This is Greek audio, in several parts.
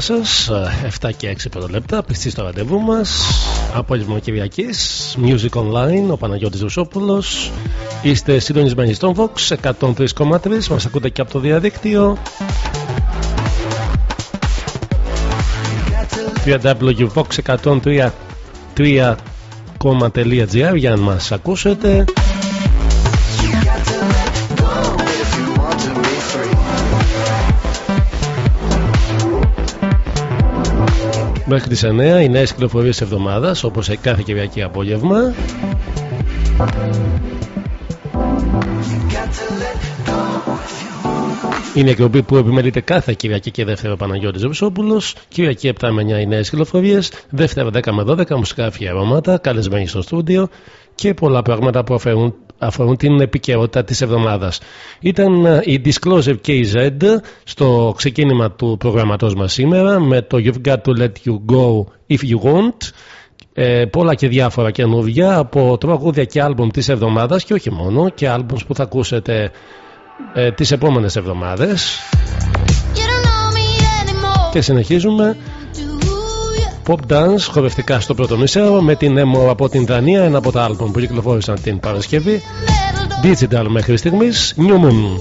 σας, ε, 7 και 6 πρώτα πιστή στο ραντεβού μας. Απόγευμα Κυριακής, Music Online, ο Παναγιώτης Ρουσόπουλος. Είστε συντονισμένοι στον Vox 103,3, μας ακούτε και από το διαδίκτυο. www.vox103.gr για να μας ακούσετε. Μέχρι τις 9 οι νέες κυκλοφορίες εβδομάδας όπως σε κάθε Κυριακή απόγευμα είναι η εκπομπή που επιμελείται κάθε Κυριακή και Δεύτερο Παναγιώτη Ζευσόπουλο. Κυριακή 7 με 9 οι νέες κυκλοφορίες. Δεύτερα 10 με 12 μουσικά αφιερώματα, καλεσμένοι στο στούντιο και πολλά πράγματα που αφαιρούν αφορούν την επικαιρότητα της εβδομάδας. Ήταν ε, η Disclosure KZ στο ξεκίνημα του προγραμματός μας σήμερα με το You've Got To Let You Go If You Want ε, πολλά και διάφορα καινούργια από τραγούδια και άλμπουμ της εβδομάδας και όχι μόνο και άλμπουμς που θα ακούσετε ε, τις επόμενες εβδομάδες. Και συνεχίζουμε pop dance χορευτικά στο πρώτο μισέρο με την Έμορ από την Δανία, ένα από τα άλμπομ που κυκλοφόρησαν την Παρασκευή. Digital μέχρι στιγμής, New Moon.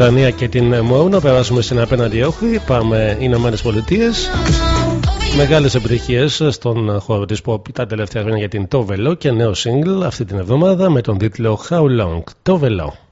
Δανία και την Μόρνα. Περάσουμε στην απέναντι όχθη. Πάμε Ηνωμένες Πολιτείες. Μεγάλες επιτυχίες στον χώρο της pop τα τελευταία χρόνια για την Τόβελο και νέο συγκλ αυτή την εβδομάδα με τον τίτλο How Long; Τόβελο.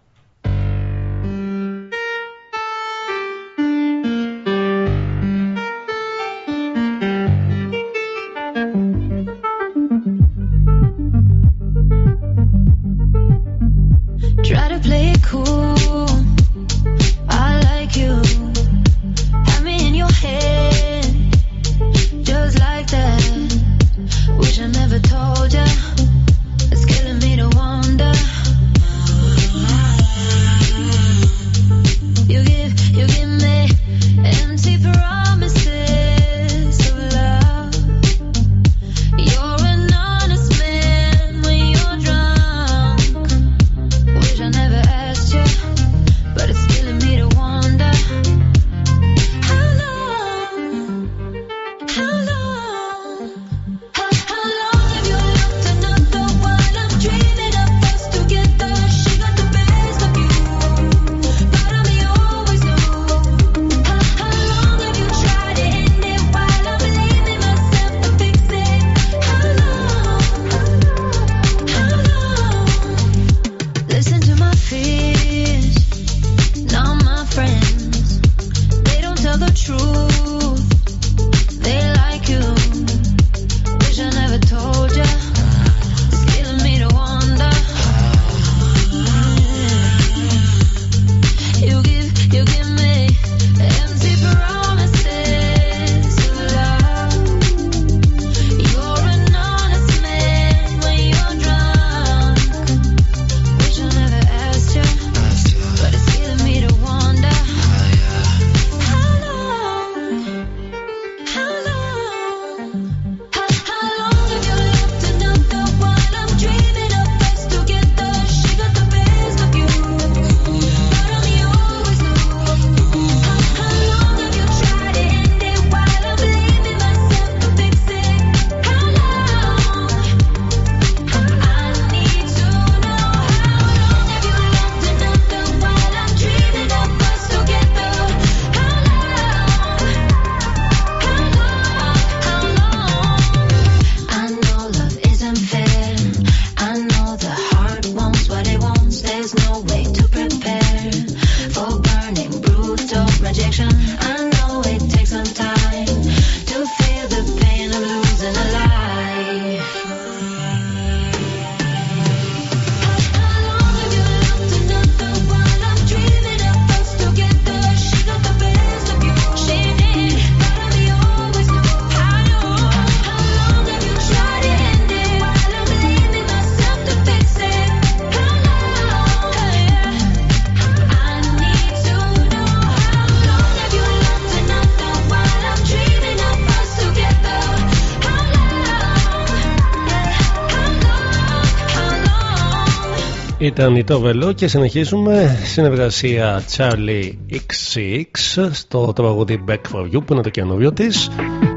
ήταν η Τόβελο και συνεχίζουμε. Συνεργασία Charlie XX στο τραγούδι Back for You που είναι το καινούριο της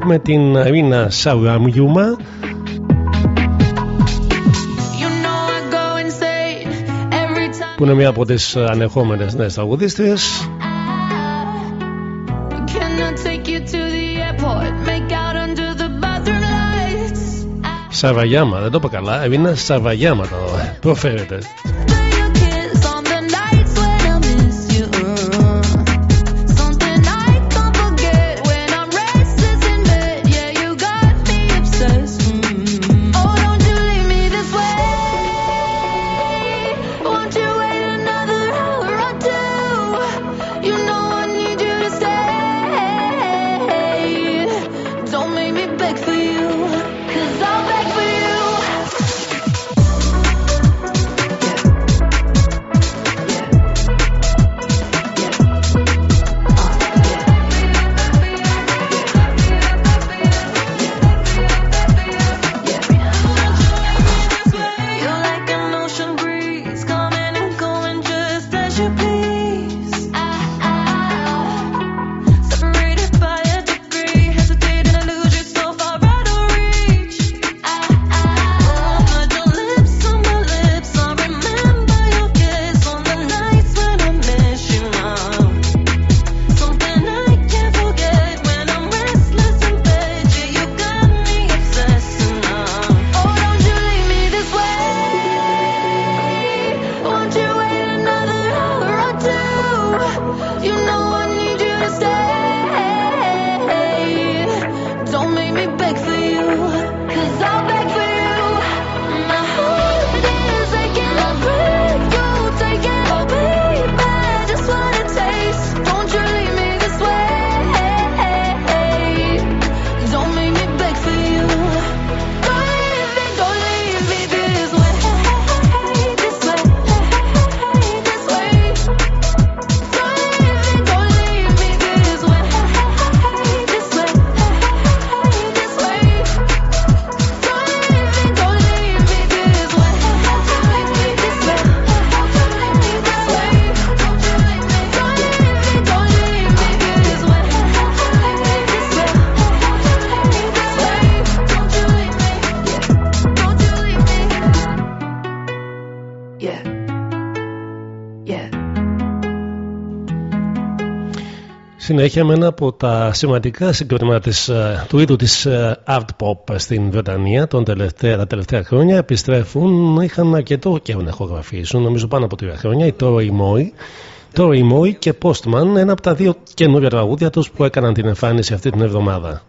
με την Ρίνα Σαουραμιούμα που είναι μία από τις ανεχόμενες νέες τραγουδίστριες. Σαβαγιάμα, δεν το είπα καλά, είναι Σαβαγιάμα το προφέρετε. Συνέχεια με ένα από τα σημαντικά συγκροτήματα της, ε, του είδου της ε, art pop στην Βρετανία τον τελευταία, τα τελευταία χρόνια επιστρέφουν, είχαν αρκετό καιρό να ηχογραφήσουν, νομίζω πάνω από τρία χρόνια, η Tori Moy. Tori Moy και Postman, ένα από τα δύο καινούργια τραγούδια τους που έκαναν την εμφάνιση αυτή την εβδομάδα.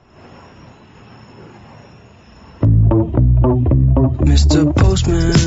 Mr. Postman,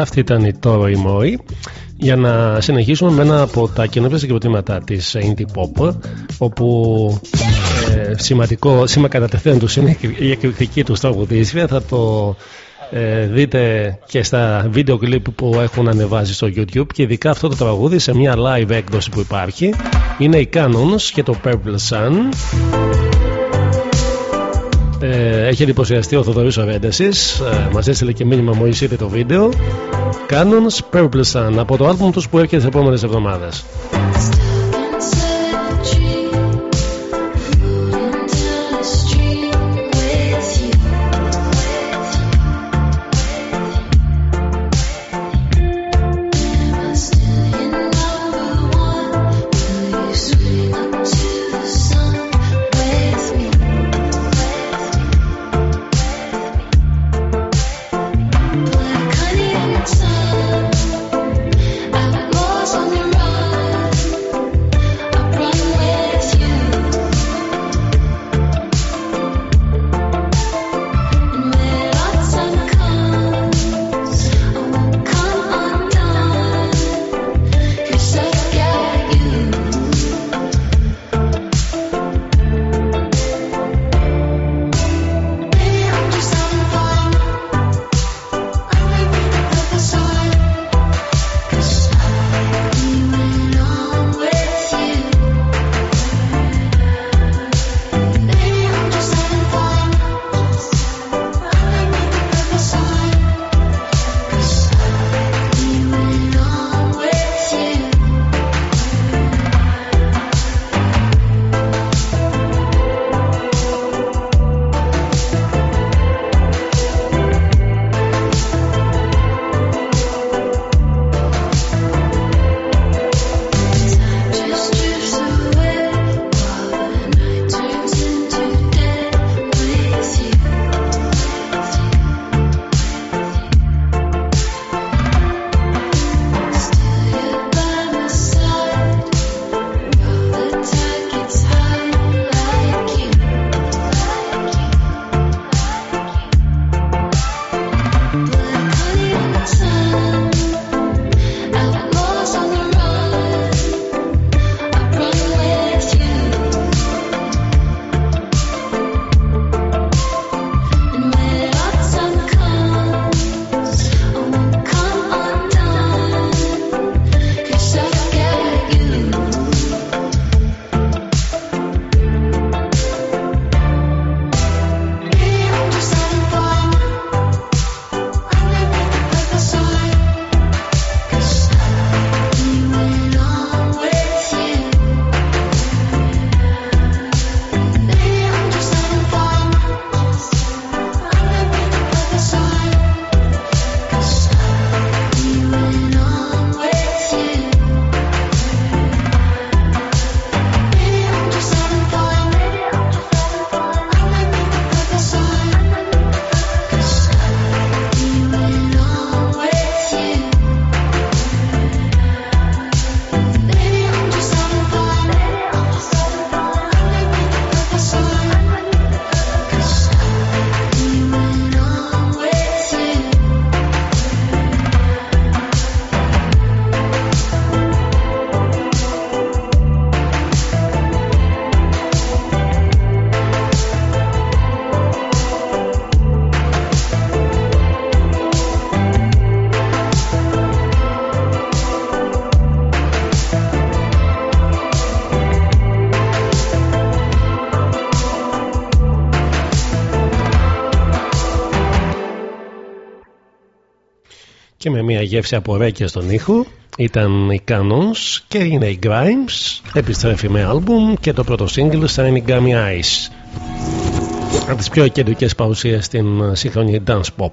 Αυτή ήταν η Toro Moy. Για να συνεχίσουμε με ένα από τα καινούργια συγκροτήματα της Indie Pop όπου ε, σημαντικό σήμα κατά τεθέν τους είναι η εκρηκτική τους τραγουδίστρια θα το ε, δείτε και στα βίντεο κλιπ που έχουν ανεβάσει στο YouTube και ειδικά αυτό το τραγούδι σε μια live έκδοση που υπάρχει. Είναι οι Canons και το Purple Sun. Ε, έχει εντυπωσιαστεί ο Θοδωρής Ορέντεσης. Ε, μας έστειλε και μήνυμα μόλις είδε το βίντεο. Canons Purple Sun από το άλμπουμ τους που έρχεται τις επόμενες εβδομάδες με μια γεύση από ρέκια στον ήχο. Ήταν οι Canons και είναι οι Grimes. Επιστρέφει με άλμπουμ και το πρώτο σύγκλι σαν Gummy Eyes. Από τις πιο κεντρικές παρουσίες στην ε, σύγχρονη dance pop.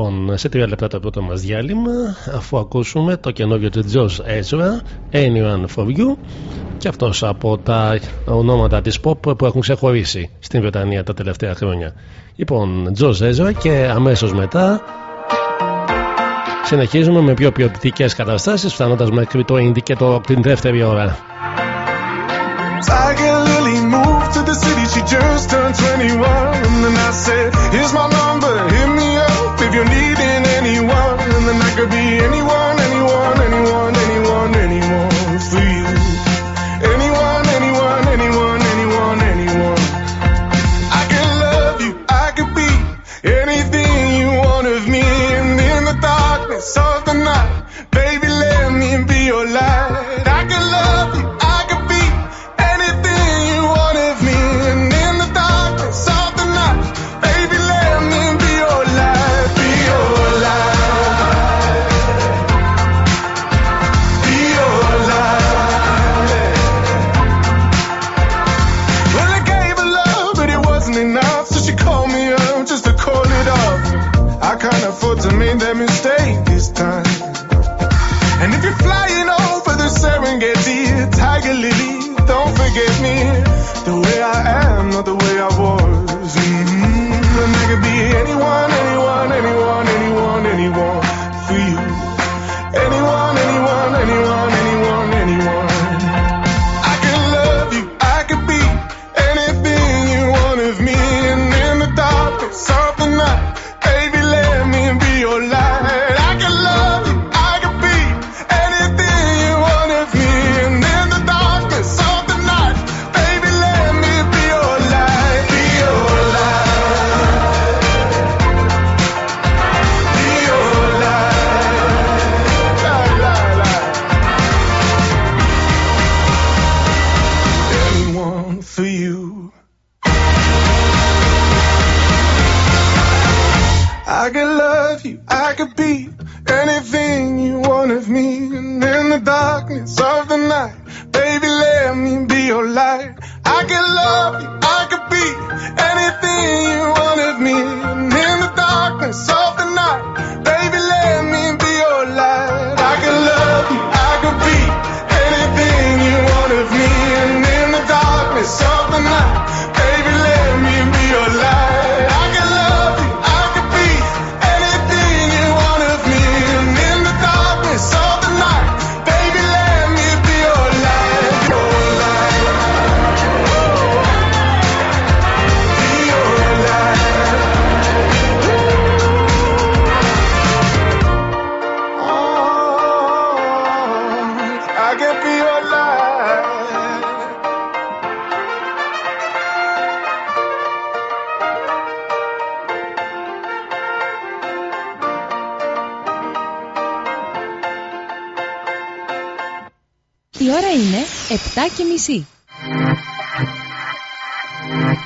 Λοιπόν, σε τρία λεπτά το πρώτο μας διάλειμμα αφού ακούσουμε το καινούργιο του George Ezra Anyone For You και αυτός από τα ονόματα της pop που έχουν ξεχωρίσει στην Βρετανία τα τελευταία χρόνια. Λοιπόν, George Ezra και αμέσως μετά συνεχίζουμε με πιο ποιοτικές καταστάσεις φτάνοντας μέχρι το indie και το, την δεύτερη ώρα. Tiger Lily moved to the city, she just turned 21 And I said, here's my and I could be anyone. I can be your light. Η ώρα είναι 7 και μισή.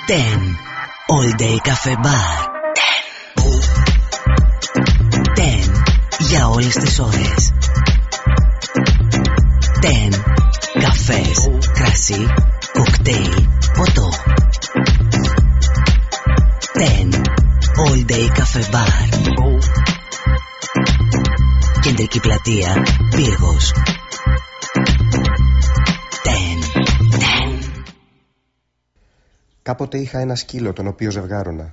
10. All Day Cafe Bar. 10. 10. Για όλες τις ώρες. Κεντρική πλατεία, Πύργος. 10. 10. Κάποτε είχα ένα σκύλο τον οποίο ζευγάρωνα.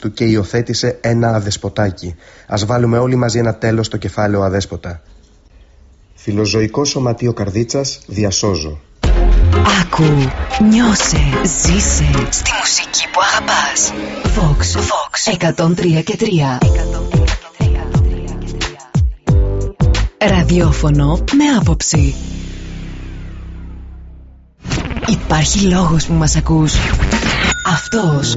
του και υιοθέτησε ένα αδεσποτάκι. Α βάλουμε όλοι μαζί ένα τέλος στο κεφάλαιο αδέσποτα. Φιλοζωικό Σωματείο Καρδίτσας, διασώζω. Άκου, νιώσε, ζήσε στη μουσική που αγαπάς. Vox, Vox 103 και 3. Ραδιόφωνο με άποψη. Υπάρχει λόγος που μας ακούς. Αυτός.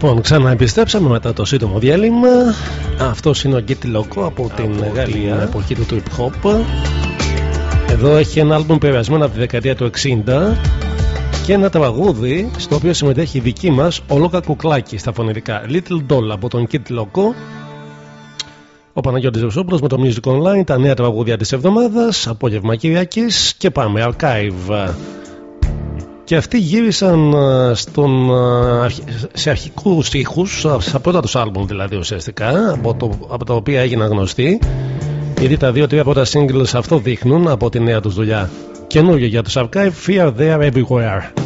Λοιπόν, ξαναεπιστρέψαμε μετά το σύντομο διάλειμμα. Αυτός είναι ο Γκίτι Λοκό από την Γαλλία, εποχή του trip hop. Εδώ έχει ένα άλμπουμ περασμένο από τη δεκαετία του 60 και ένα τραγούδι στο οποίο συμμετέχει η δική μας Ολόκα Κουκλάκη στα φωνητικά. Little Doll από τον Kid Loco. Ο Παναγιώτης Ρευσόπουλος με το Music Online, τα νέα τραγούδια της εβδομάδας, απόγευμα Κυριακής και πάμε, Archive. Και αυτοί γύρισαν ε, στον, ε, αρχ- σε αρχικούς ήχους, στα πρώτα τους άλμπουμ δηλαδή ουσιαστικά, από, το, από τα οποία έγιναν γνωστοί. Γιατί τα δύο-τρία πρώτα singles αυτό δείχνουν από τη νέα τους δουλειά. Καινούργιο για τους Archive, Fear There Everywhere.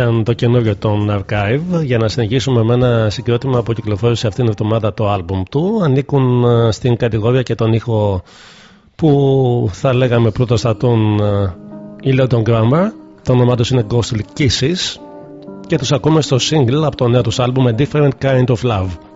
ήταν το καινούριο των Archive για να συνεχίσουμε με ένα συγκρότημα που κυκλοφόρησε αυτήν την εβδομάδα το άλμπουμ του. Ανήκουν ε, στην κατηγορία και τον ήχο που θα λέγαμε πρώτα στα τον ε, Ήλιο Grammar. Το όνομά τους είναι Ghostly Kisses και τους ακούμε στο single από το νέο τους άλμπουμ A Different Kind of Love.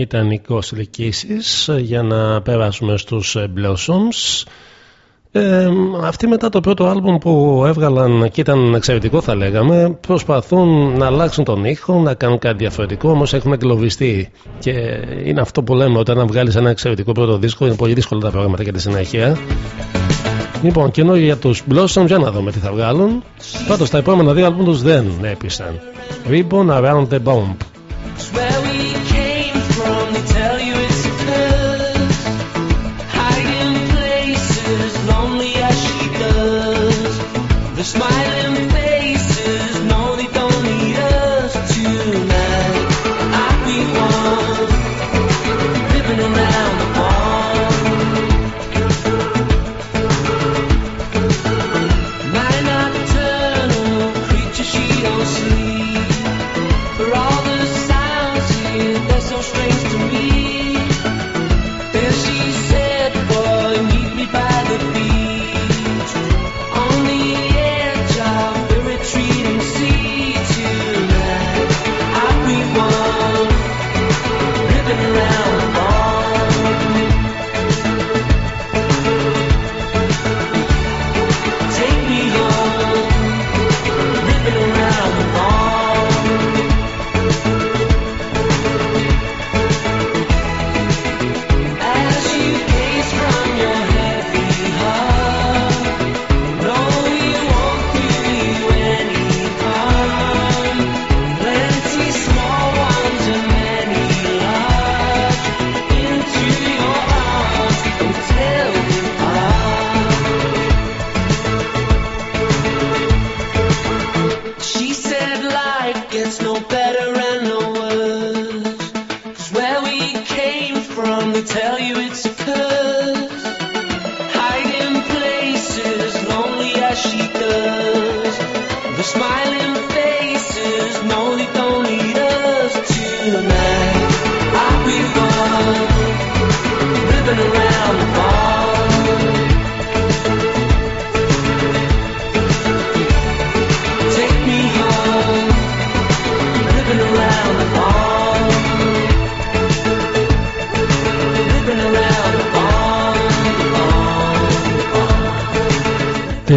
ήταν η Costly Kisses ε, για να περάσουμε στους ε, Blossoms. Ε, αυτοί μετά το πρώτο άλμπουμ που έβγαλαν και ήταν εξαιρετικό θα λέγαμε προσπαθούν να αλλάξουν τον ήχο, να κάνουν κάτι διαφορετικό όμως έχουν εγκλωβιστεί. Και είναι αυτό που λέμε όταν βγάλεις ένα εξαιρετικό πρώτο δίσκο είναι πολύ δύσκολο τα πράγματα για τη συνέχεια. Λοιπόν, καινό για τους Blossoms για να δούμε τι θα βγάλουν. Πάντως τα επόμενα δύο άλμπουμ τους δεν έπεισαν. Ribbon Around the Bomb.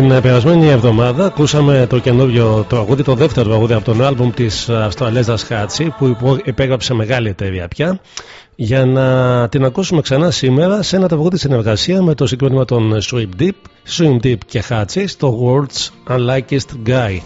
Την ε, περασμένη εβδομάδα ακούσαμε το καινούριο τραγούδι, το δεύτερο τραγούδι από τον άλμπουμ της Αυστραλέζας Χάτσι που υπο- υπέγραψε μεγάλη εταιρεία πια για να την ακούσουμε ξανά σήμερα σε ένα τραγούδι συνεργασία με το συγκρότημα των Swim Deep, Swim Deep και Χάτσι στο World's Unlikest Guy.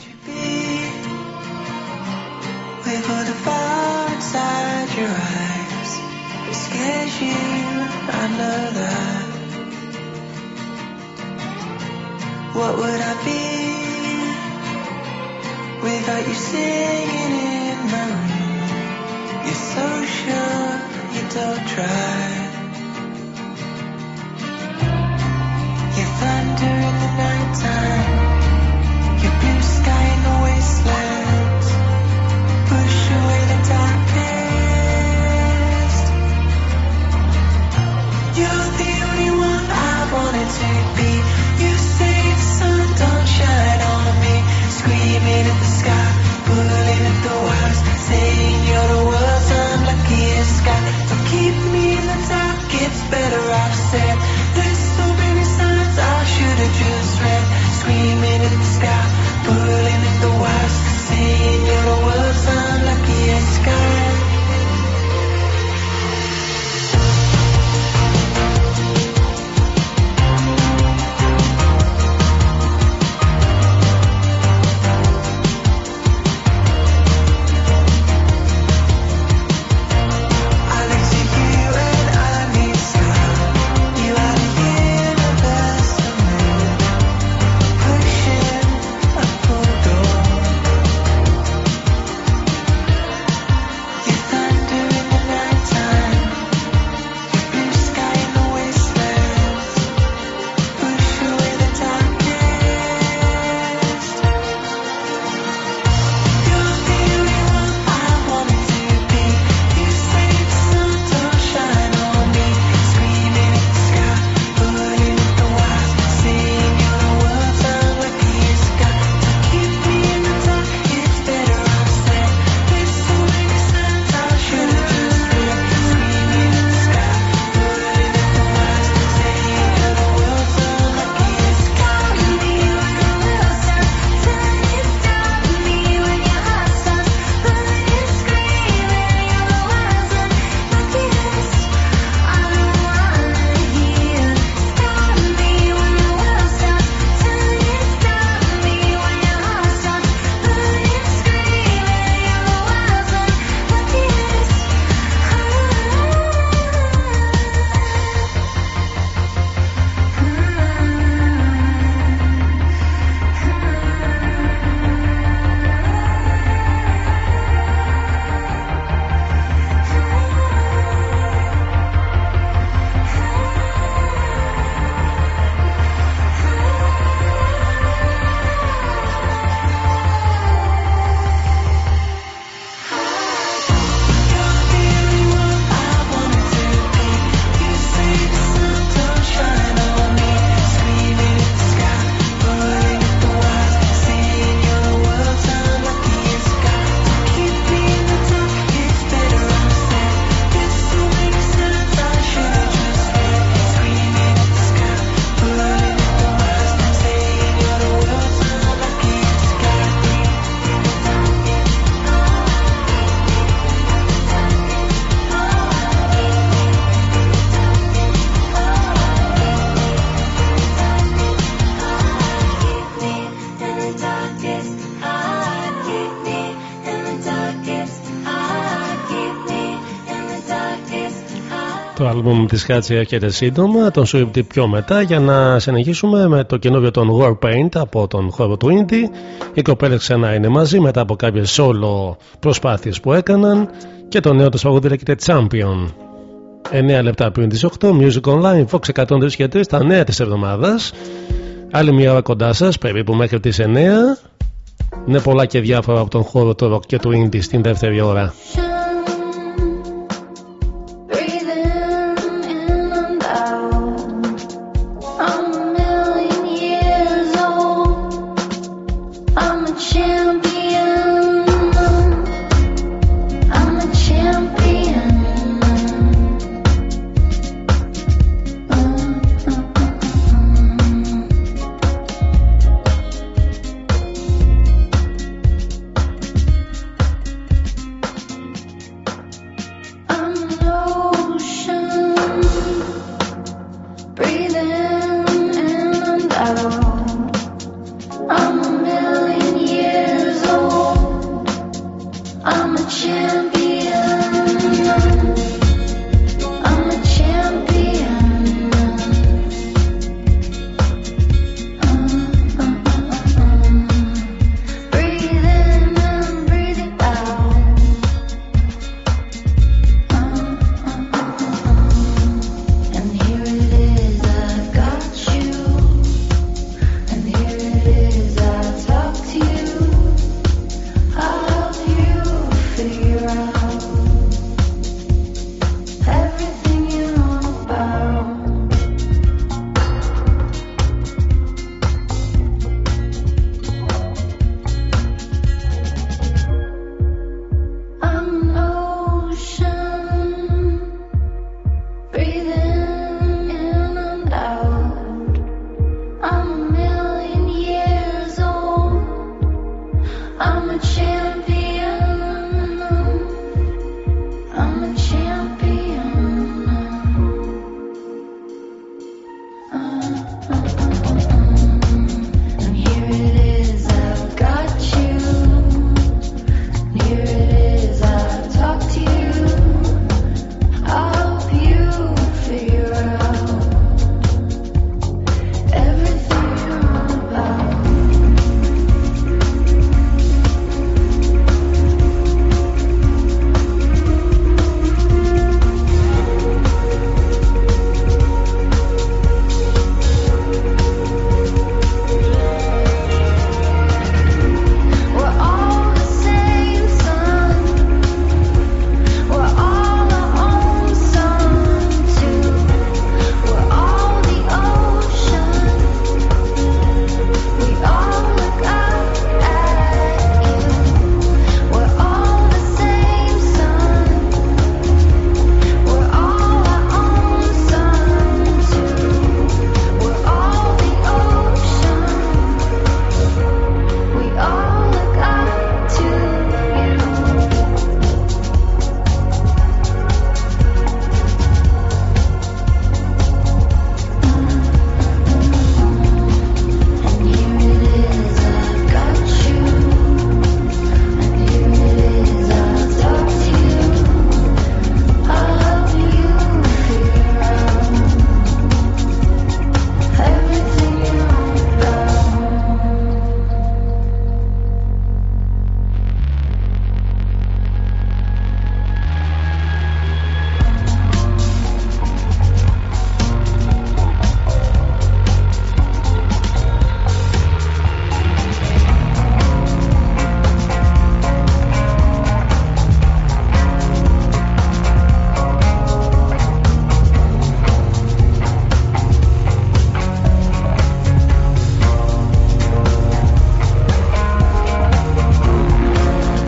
Το άλμπουμ της Χάτσι έρχεται σύντομα, τον Swift πιο μετά για να συνεχίσουμε με το καινούριο των Warpaint από τον χώρο του Indie. Οι κοπέλες ξανά είναι μαζί μετά από κάποιες solo προσπάθειες που έκαναν και το νέο τους τραγούδι λέγεται Champion. 9 λεπτά πριν τις 8, Music Online, Fox 103 και 3, τα νέα της εβδομάδας. Άλλη μια ώρα κοντά σας, περίπου μέχρι τις 9. Είναι πολλά και διάφορα από τον χώρο του rock και του indie στην δεύτερη ώρα.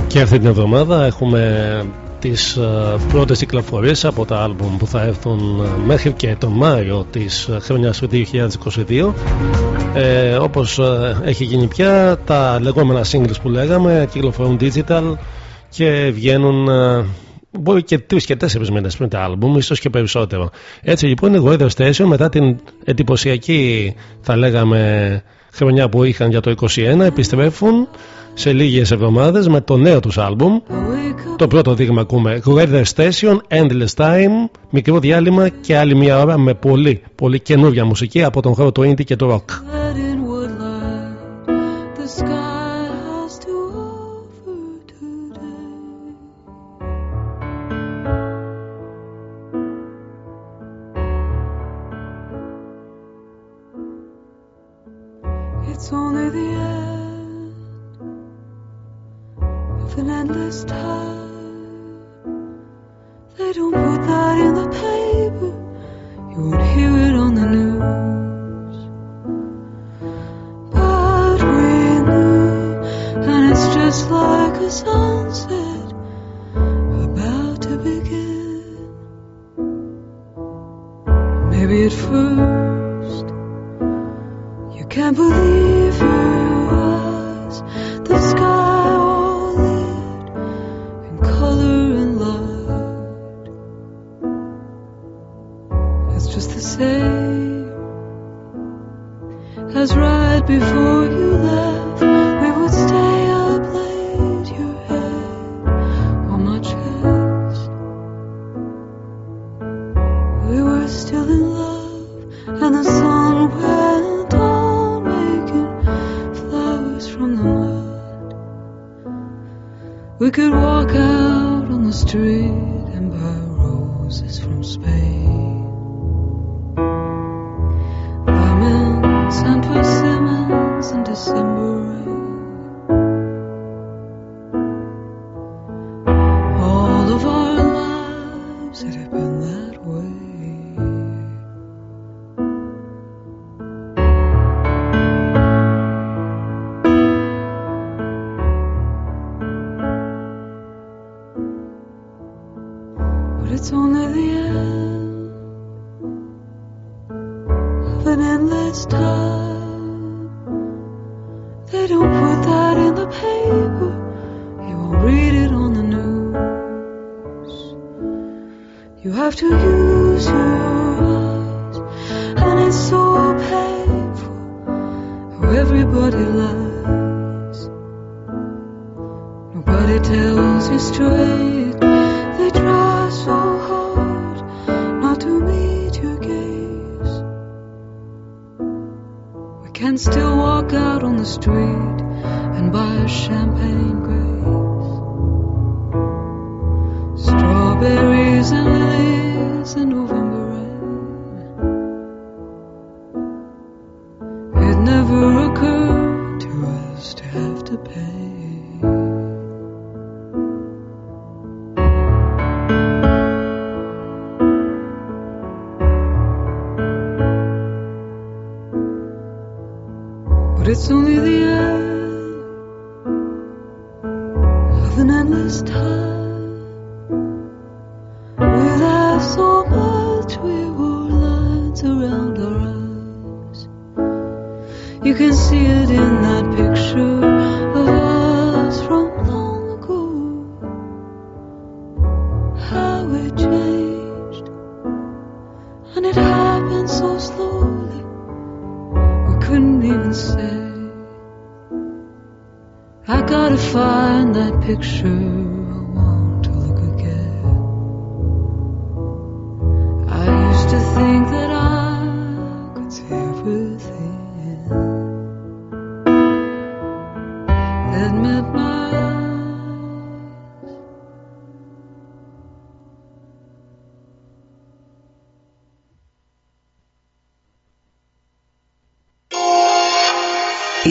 Και αυτή την εβδομάδα έχουμε τις ε, πρώτες κυκλοφορίες από τα άλμπουμ που θα έρθουν ε, μέχρι και τον Μάιο της ε, χρονιάς του 2022 ε, όπως έχει γίνει πια τα λεγόμενα singles που λέγαμε κυκλοφορούν digital και βγαίνουν μπορεί και τρεις και τέσσερις μήνες πριν τα άλμπουμ, ίσως και περισσότερο. Έτσι λοιπόν, εγώ είδα Station μετά την εντυπωσιακή, θα λέγαμε, χρονιά που είχαν για το 2021 επιστρέφουν σε λίγες εβδομάδες με το νέο τους άλμπουμ. Το πρώτο δείγμα ακούμε. Weather Station, Endless Time. Μικρό διάλειμμα και άλλη μια ώρα με πολύ πολύ καινούργια μουσική από τον χώρο του indie και του rock.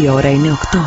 Η ώρα είναι 8.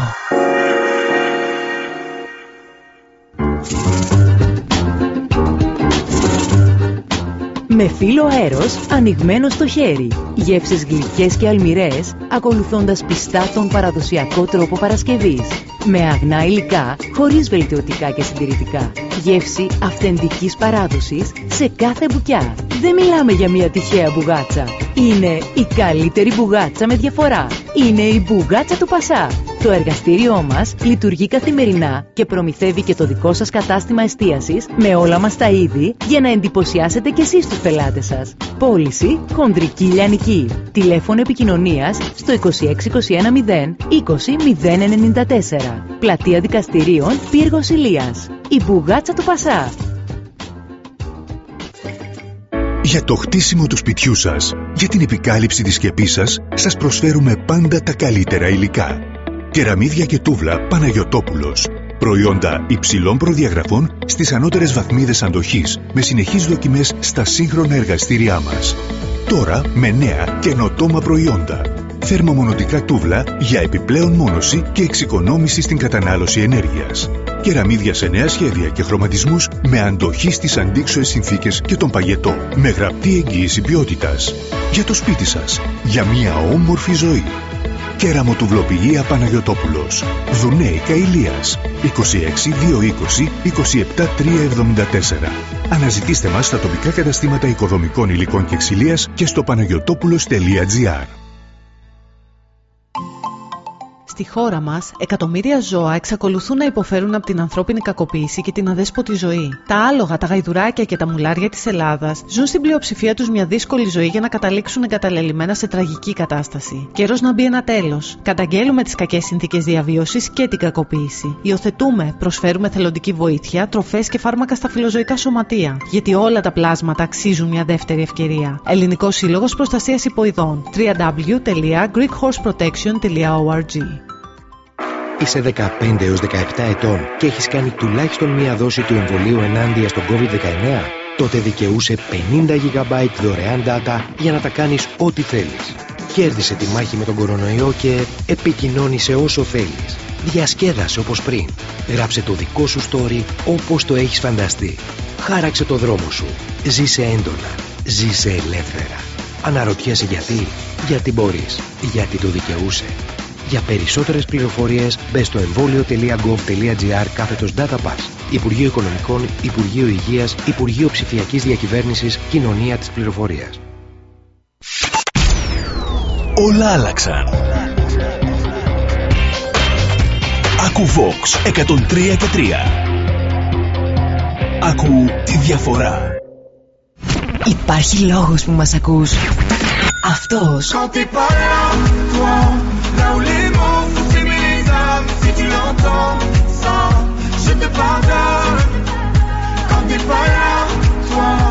Με φύλλο αέρος ανοιγμένο στο χέρι. Γεύσεις γλυκές και αλμυρές, ακολουθώντας πιστά τον παραδοσιακό τρόπο παρασκευής. Με αγνά υλικά, χωρίς βελτιωτικά και συντηρητικά. Γεύση αυθεντικής παράδοσης σε κάθε μπουκιά. Δεν μιλάμε για μια τυχαία μπουγάτσα. Είναι η καλύτερη μπουγάτσα με διαφορά. Είναι η μπουγάτσα του Πασά. Το εργαστήριό μας λειτουργεί καθημερινά και προμηθεύει και το δικό σας κατάστημα εστίασης με όλα μας τα είδη για να εντυπωσιάσετε και εσείς τους πελάτες σας. Πώληση χονδρική λιανική. Τηλέφωνο επικοινωνίας στο 26210 20094. Πλατεία δικαστηρίων Πύργος Ηλίας. Η μπουγάτσα του Πασά. Για το χτίσιμο του σπιτιού σας, για την επικάλυψη της σκεπής σας, σας προσφέρουμε πάντα τα καλύτερα υλικά. Κεραμίδια και τούβλα Παναγιωτόπουλος. Προϊόντα υψηλών προδιαγραφών στις ανώτερες βαθμίδες αντοχής, με συνεχείς δοκιμές στα σύγχρονα εργαστήριά μας. Τώρα με νέα καινοτόμα προϊόντα. Θερμομονωτικά τούβλα για επιπλέον μόνωση και εξοικονόμηση στην κατανάλωση ενέργειας. Κεραμίδια σε νέα σχέδια και χρωματισμούς με αντοχή στις αντίξωες συνθήκες και τον παγετό. Με γραπτή εγγύηση ποιότητας. Για το σπίτι σας. Για μια όμορφη ζωή. Κεραμοτουβλοποιία Παναγιωτόπουλος. Δουνέικα Ηλίας. 26 220 27 374. Αναζητήστε μας στα τοπικά καταστήματα οικοδομικών υλικών και ξυλίας και στο παναγιωτόπουλος.gr. Στη χώρα μας, εκατομμύρια ζώα εξακολουθούν να υποφέρουν από την ανθρώπινη κακοποίηση και την αδέσποτη ζωή. Τα άλογα, τα γαϊδουράκια και τα μουλάρια της Ελλάδας ζουν στην πλειοψηφία τους μια δύσκολη ζωή για να καταλήξουν εγκαταλελειμμένα σε τραγική κατάσταση. Καιρός να μπει ένα τέλος. Καταγγέλουμε τις κακές συνθήκες διαβίωσης και την κακοποίηση. Υιοθετούμε, προσφέρουμε θελοντική βοήθεια, τροφές και φάρμακα στα φιλοζωικά σωματεία. Γιατί όλα τα πλάσματα αξίζουν μια δεύτερη ευκαιρία. Ελληνικός Σύλλογος Προστασίας Υποειδών. www.greekhorseprotection.org Είσαι 15 έως 17 ετών και έχεις κάνει τουλάχιστον μία δόση του εμβολίου ενάντια στον COVID-19. Τότε δικαιούσε 50 GB δωρεάν data για να τα κάνεις ό,τι θέλεις. Κέρδισε τη μάχη με τον κορονοϊό και επικοινώνησε όσο θέλεις. Διασκέδασε όπως πριν. Γράψε το δικό σου story όπως το έχεις φανταστεί. Χάραξε το δρόμο σου. Ζήσε έντονα. Ζήσε ελεύθερα. Αναρωτιέσαι γιατί. Γιατί μπορείς. Γιατί το δικαιούσε. Για περισσότερες πληροφορίες μπες στο εμβόλιο.gov.gr κάθετος DataPass. Υπουργείο Οικονομικών, Υπουργείο Υγείας, Υπουργείο Ψηφιακής Διακυβέρνησης, Κοινωνία της Πληροφορίας. Όλα άλλαξαν. Ακού Vox 103 και 3. Ακού τη διαφορά. Υπάρχει λόγος που μας ακούς. Αυτός. Quand t'es pas là, où les mots font s'aimer les âmes, si tu l'entends, ça, je te pardonne. Quand t'es pas là, toi,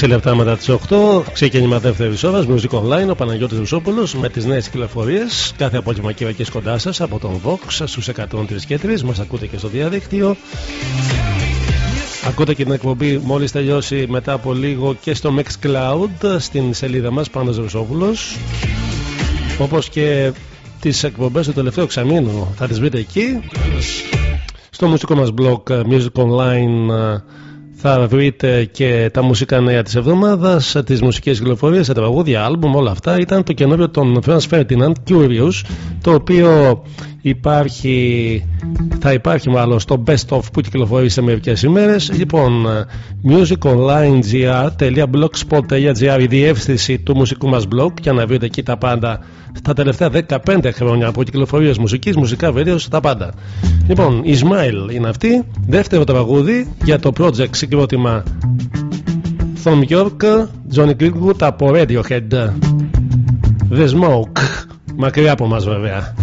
6 λεπτά μετά τις 8, ξεκίνημα δεύτερης ώρας, Music Online, ο Παναγιώτης Ρουσόπουλος με τις νέες κυκλοφορίες. Κάθε απόγευμα Κυριακής κοντά σας από τον Vox στους 103 και 3. Μας ακούτε και στο διαδίκτυο. Ακούτε και την εκπομπή μόλις τελειώσει μετά από λίγο και στο Mixcloud στην σελίδα μας Πάνος Ρουσόπουλος Όπως και τις εκπομπές του τελευταίου εξαμήνου θα τις βρείτε εκεί. Στο μουσικό μας blog ε, Music Online ε, θα βρείτε και τα μουσικά νέα της εβδομάδας, ε, τις μουσικές κυκλοφορίες, τα τραγούδια, άλμπουμ, όλα αυτά. Ήταν το καινούριο των Franz Ferdinand, Curious, το οποίο υπάρχει, θα υπάρχει μάλλον στο Best of που κυκλοφορεί σε μερικές ημέρες. Λοιπόν, ε, musiconlinegr.blogspot.gr η διεύθυνση του μουσικού μας blog για να βρείτε εκεί τα πάντα στα τελευταία 15 χρόνια από κυκλοφορίες μουσικής, μουσικά βίντεο, τα πάντα. Λοιπόν, η Smile είναι αυτή, δεύτερο τραγούδι για το project συγκρότημα Thom York, Johnny Greenwood από Radiohead. The Smoke, μακριά από μας βέβαια.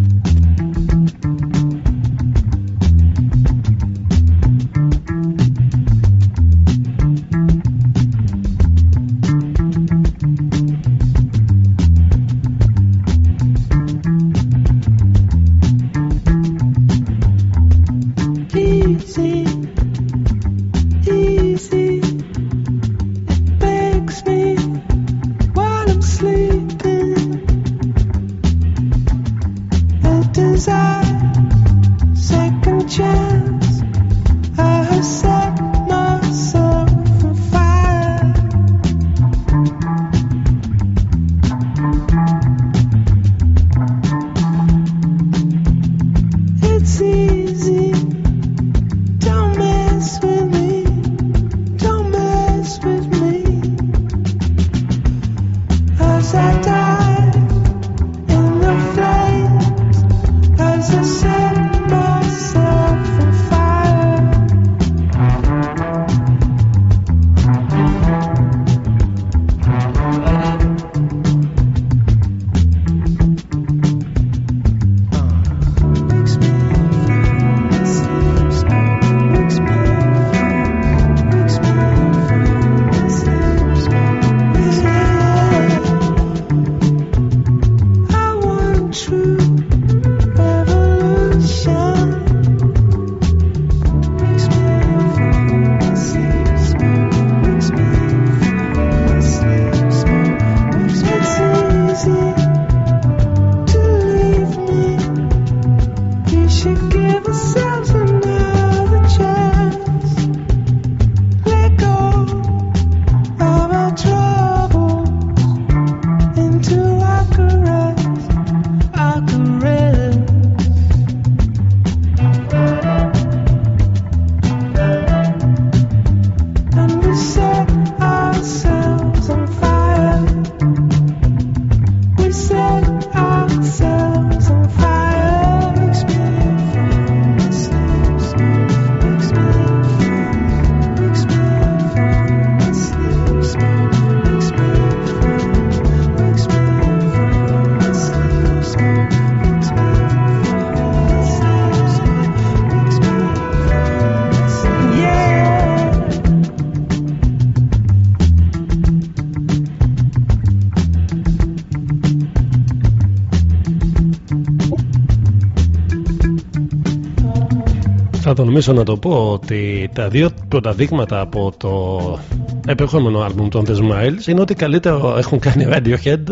Τολμήσω να το πω ότι τα δύο πρώτα δείγματα από το επερχόμενο άλμπουμ των The Smiles είναι ότι καλύτερο έχουν κάνει Radiohead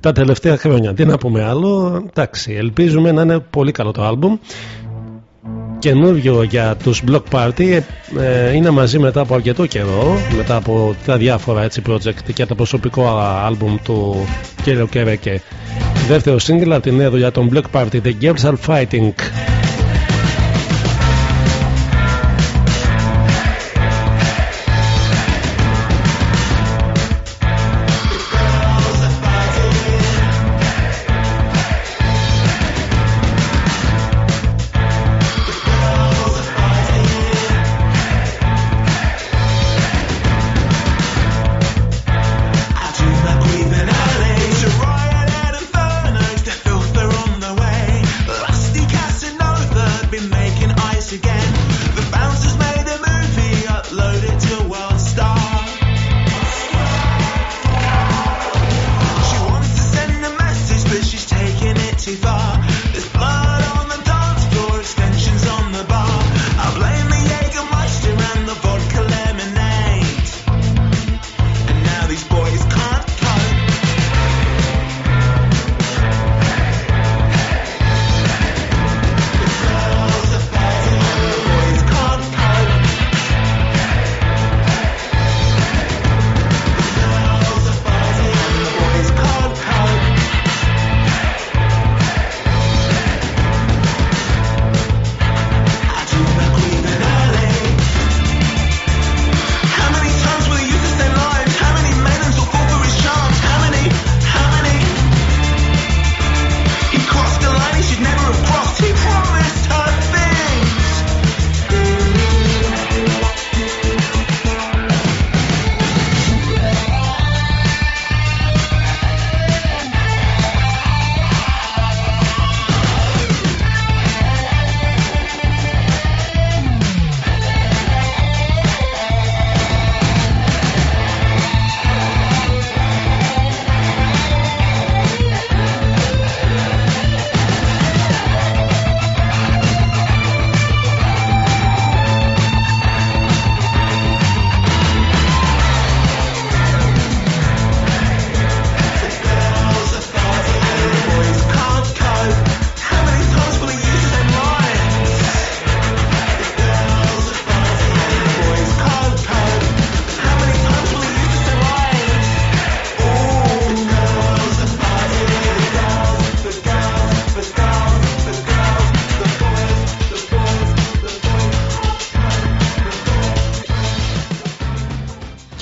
τα τελευταία χρόνια. Τι να πούμε άλλο, εντάξει, ελπίζουμε να είναι πολύ καλό το άλμπουμ. Καινούριο για τους Block Party ε, είναι μαζί μετά από αρκετό καιρό μετά από τα διάφορα έτσι project και το προσωπικό άλμπουμ του Κέριο Κέρεκε δεύτερο single από τη νέα δουλειά των Block Party The Girls Are Fighting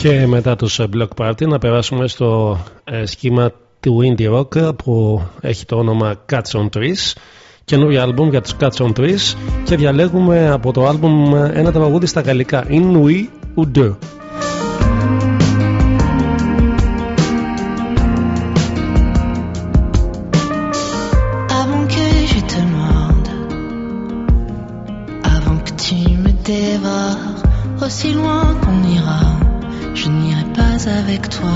Και μετά τους ε, Block Party να περάσουμε στο ε, σχήμα του Indie Rock που έχει το όνομα Cats on Trees. Καινούριο άλμπουμ για τους Cats on Trees. Και διαλέγουμε από το άλμπουμ ε, ένα τραγούδι στα γαλλικά. In We ou Deux avec toi.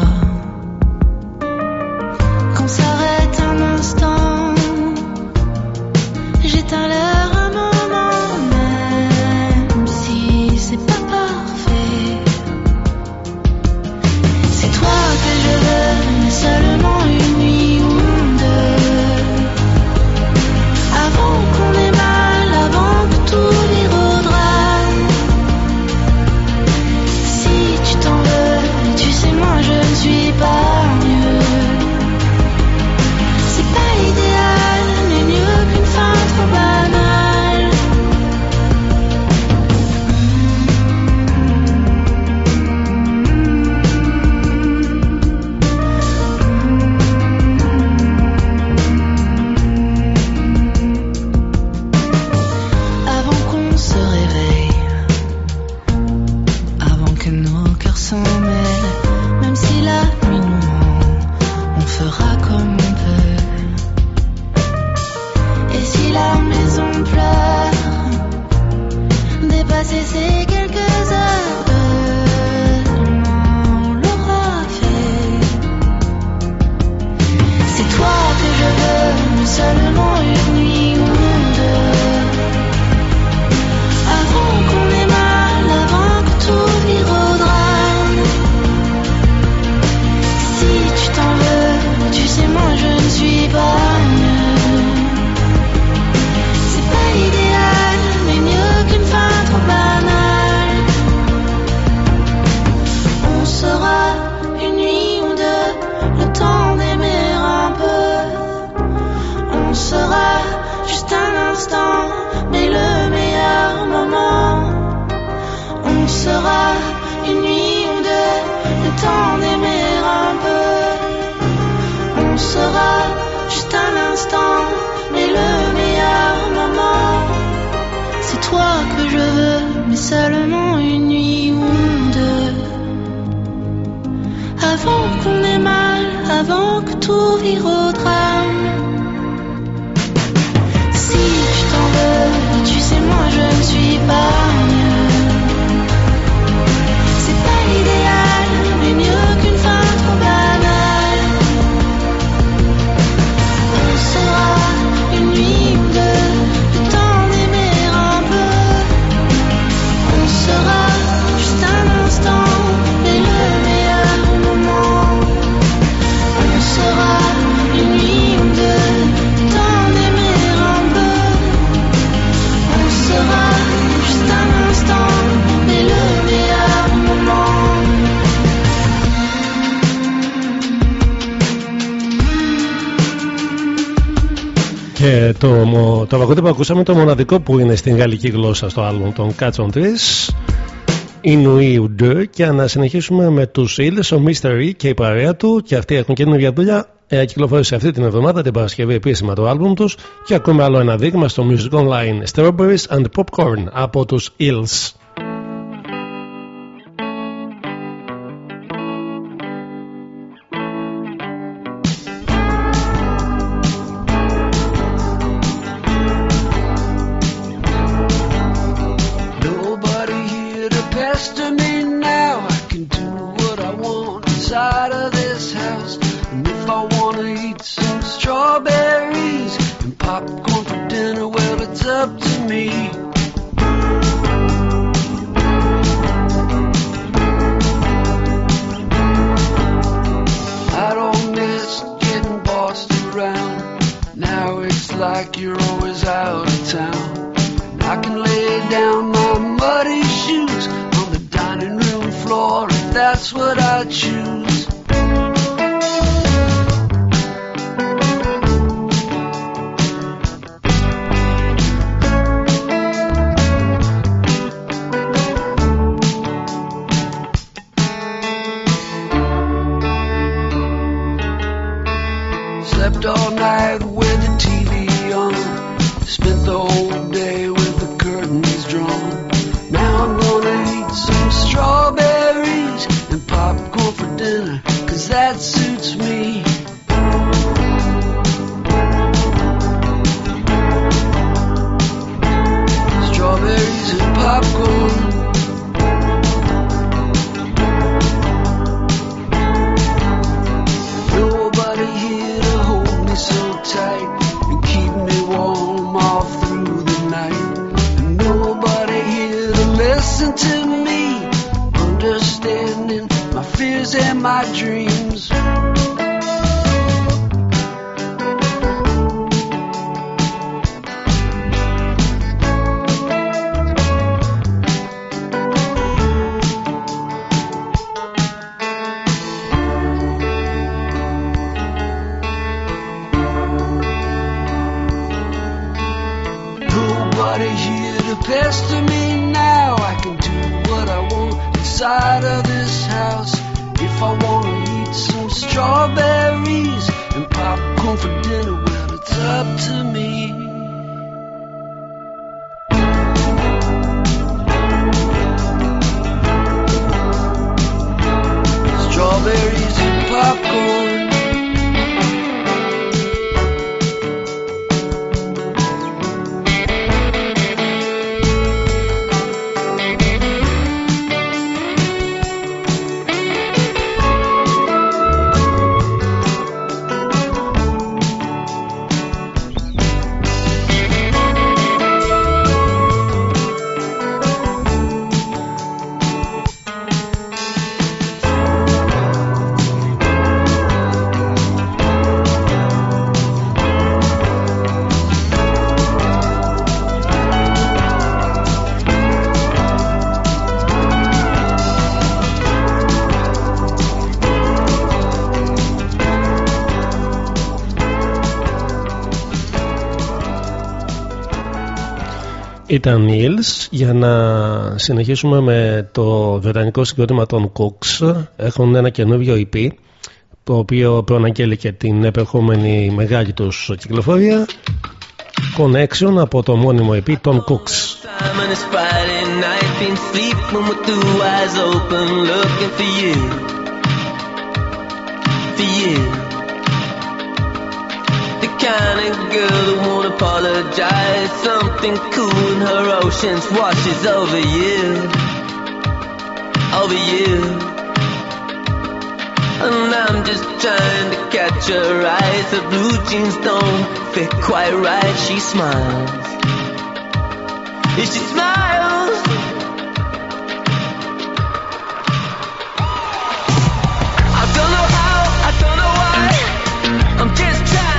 avant que tout vire au drame. Si je t'en veux, tu sais, moi je ne suis pas. Το τραγούδι που ακούσαμε το μοναδικό που είναι στην γαλλική γλώσσα στο άλμπουμ των Κάτσον 3 Ινουίου Ντε και να συνεχίσουμε με τους Ήλες, ο Mystery και η παρέα του και αυτοί έχουν καινούργια δουλειά. Ε, κυκλοφόρησε αυτή την εβδομάδα την Παρασκευή επίσημα το άλμπουμ τους και ακούμε άλλο ένα δείγμα στο Music Online Strawberries and Popcorn από τους Ήλε. Ήταν Nils για να συνεχίσουμε με το βρετανικό συγκρότημα των Cooks. Έχουν ένα καινούριο EP το οποίο προαναγγέλει και την επερχόμενη μεγάλη τους κυκλοφορία Connection από το μόνιμο EP των Cooks. Time and kind of girl that won't apologize, something cool in her oceans washes over you, over you. And I'm just trying to catch her eyes. Her blue jeans don't fit quite right. She smiles. If she smiles, I don't know how, I don't know why. I'm just trying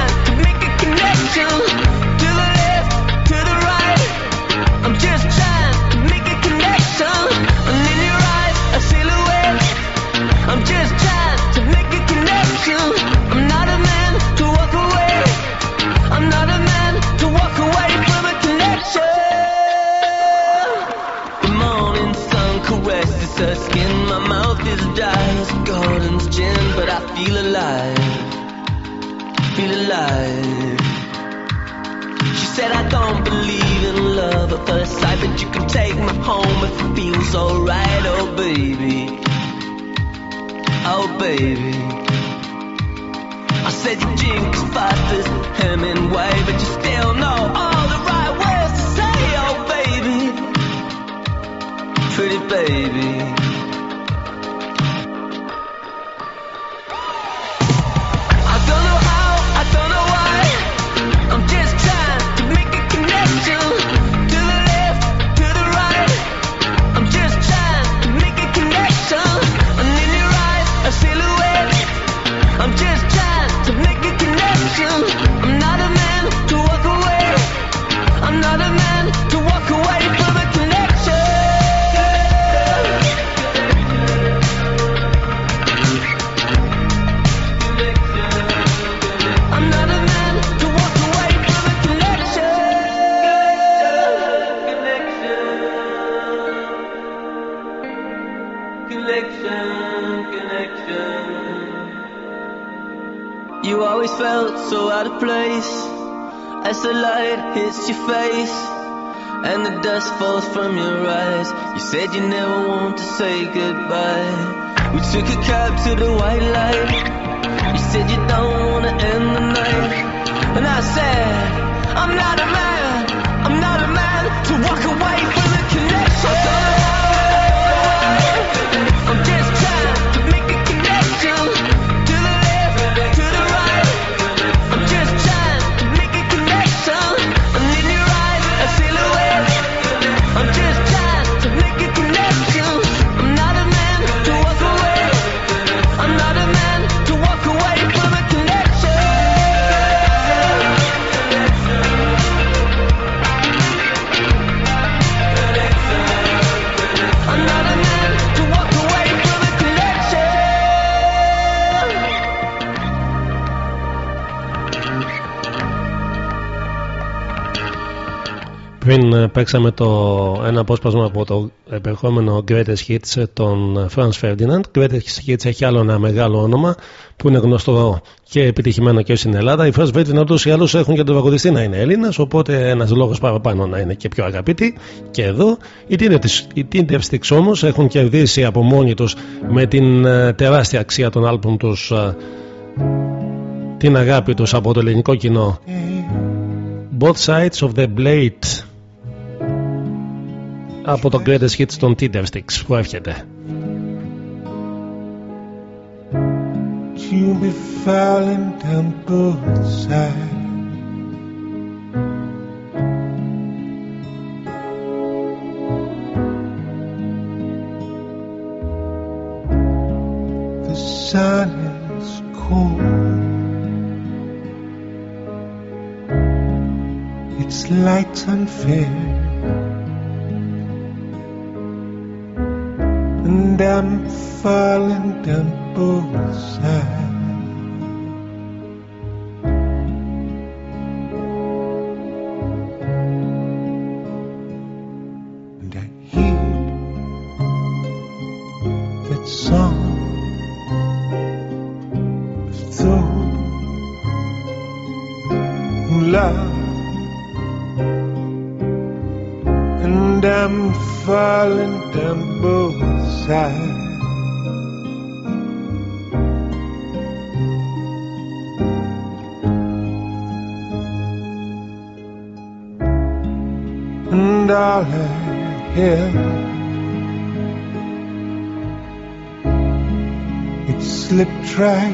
feel alive. Feel alive. Said I don't believe in love at first sight, but you can take me home if it feels alright, oh baby. Oh baby. I said you drink as fast as Hemingway, but you still know all the right words to say, oh baby. Pretty baby. I'm attention. Always felt so out of place as the light hits your face and the dust falls from your eyes. You said you never want to say goodbye. We took a cab to the white light. You said you don't want to end the night. And I said, I'm not a man, Πριν ε, παίξαμε το, ένα απόσπασμα από το επερχόμενο Greatest Hits ε, των Franz Ferdinand. Greatest Hits έχει άλλο ένα μεγάλο όνομα που είναι γνωστό και επιτυχημένο και στην Ελλάδα. Οι Franz Ferdinand ούτως ή άλλως έχουν και τον τραγουδιστή να είναι Έλληνας, οπότε ένας λόγος παραπάνω να είναι και πιο αγαπητοί. Και εδώ οι Tindersticks- οι Tindersticks όμως έχουν κερδίσει από μόνοι τους με την ε, τεράστια αξία των άλμπουμ τους ε, την αγάπη τους από το ελληνικό κοινό. Both Sides of the Blade από το Greatest Hits των Tindersticks που έρχεται. You'll be falling down both sides. The sun is cold. Its light's unfair. And I'm falling down both sides. try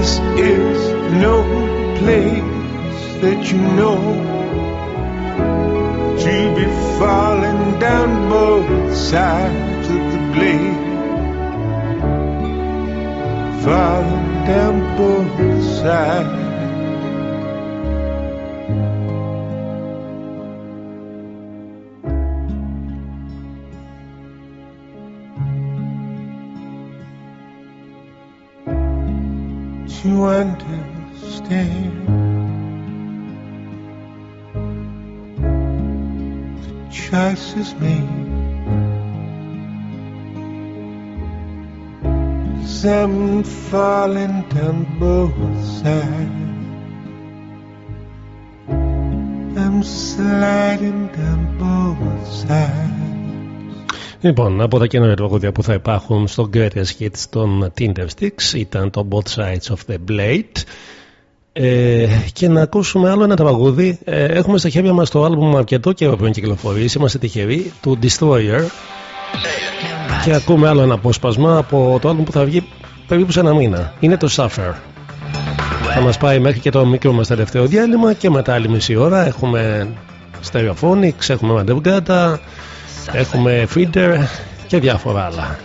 This is no place that you know to be falling down both sides of the blade. Falling down both sides. To understand the choices made. As I'm falling down both sides. I'm sliding down both sides. Λοιπόν, από τα καινούργια τραγούδια που θα υπάρχουν στο Greatest Hits των Tinder Sticks ήταν το Both Sides of the Blade. Ε, και να ακούσουμε άλλο ένα τραγούδι. Ε, έχουμε στα χέρια μας το άλμπουμ αρκετό καιρό πριν κυκλοφορήσει. Είμαστε τυχεροί του Destroyer. Και ακούμε άλλο ένα απόσπασμα από το άλμπουμ που θα βγει περίπου σε ένα μήνα. Είναι το Suffer. Θα μας πάει μέχρι και το μικρό μας τελευταίο διάλειμμα και μετά άλλη μισή ώρα έχουμε Stereophonics, έχουμε Madame Detta kommer Frider Kevjafovalla.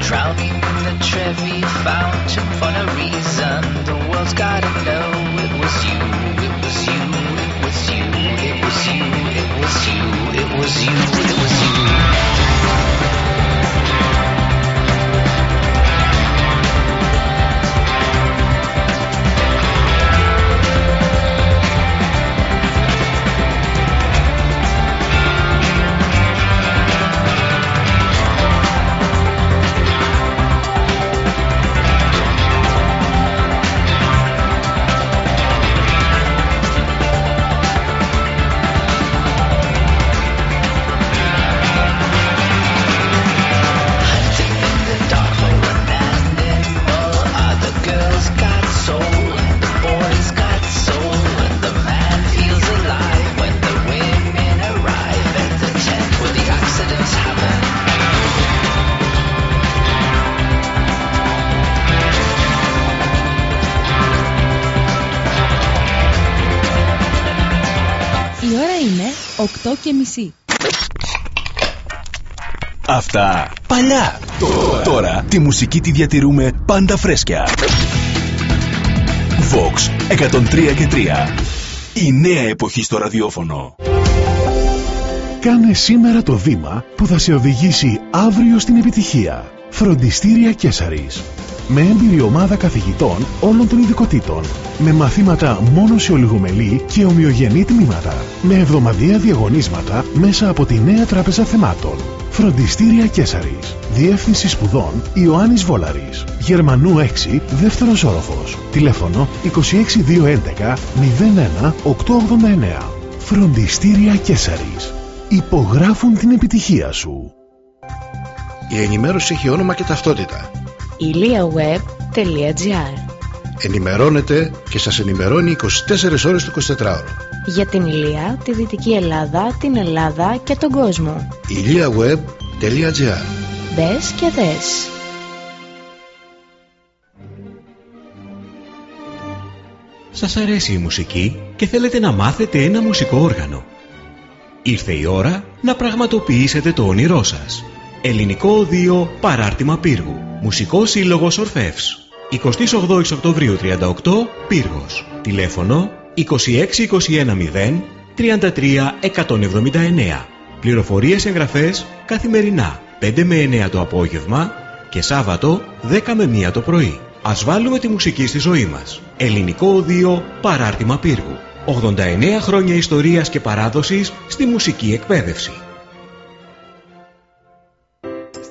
Drowning in the Trevi fountain for reason. The world's gotta know it was you, it was you, it was you, it was you, it was you, it was you. It was you. 8 και μισή. Αυτά παλιά. Τώρα τη μουσική τη διατηρούμε πάντα φρέσκια. Vox 103 και 3. Η νέα εποχή στο ραδιόφωνο. Κάνε σήμερα το βήμα που θα σε οδηγήσει αύριο στην επιτυχία. Φροντιστήρια Κέσαρης. Με έμπειρη ομάδα καθηγητών όλων των ειδικοτήτων. Με μαθήματα μόνο σε ολιγομελή και ομοιογενή τμήματα. Με εβδομαδιαία διαγωνίσματα μέσα από τη νέα τράπεζα θεμάτων. Φροντιστήρια Κέσαρης. Διεύθυνση σπουδών Ιωάννης Βόλαρης. Γερμανού 6, δεύτερος όροφος. Τηλέφωνο 26211 01 889. Φροντιστήρια Κέσαρης. Υπογράφουν την επιτυχία σου. Η ενημέρωση έχει όνομα και ταυτότητα. iliaweb.gr Ενημερώνετε και σας ενημερώνει 24 ώρες το 24ωρο. Για την Ηλία, τη Δυτική Ελλάδα, την Ελλάδα και τον κόσμο. iliaweb.gr Μπες και δες. Σας αρέσει η μουσική και θέλετε να μάθετε ένα μουσικό όργανο; Ήρθε η ώρα να πραγματοποιήσετε το όνειρό σας. Ελληνικό Οδείο Παράρτημα Πύργου. Μουσικός Σύλλογος Ορφεύς. 28 Οκτωβρίου 38 Πύργος. Τηλέφωνο 26210 33 179. Πληροφορίες εγγραφές καθημερινά 5 με 9 το απόγευμα και Σάββατο 10 με 1 το πρωί. Ας βάλουμε τη μουσική στη ζωή μας. Ελληνικό Οδείο Παράρτημα Πύργου. 89 χρόνια ιστορίας και παράδοσης στη μουσική εκπαίδευση.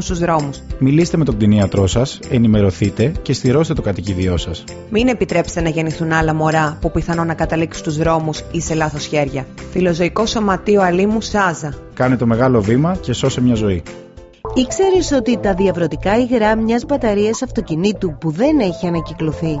στους δρόμους. Μιλήστε με τον κτηνίατρό σας, ενημερωθείτε και στηρώστε το κατοικίδιό σας. Μην επιτρέψετε να γεννηθούν άλλα μωρά που πιθανόν να καταλήξουν στους δρόμους ή σε λάθος χέρια. Φιλοζωικό Σωματείο Αλήμου Σάζα. Κάνε το μεγάλο βήμα και σώσε μια ζωή. Ήξερες ότι τα διαβρωτικά υγρά μιας μπαταρίας αυτοκινήτου που δεν έχει ανακυκλωθεί;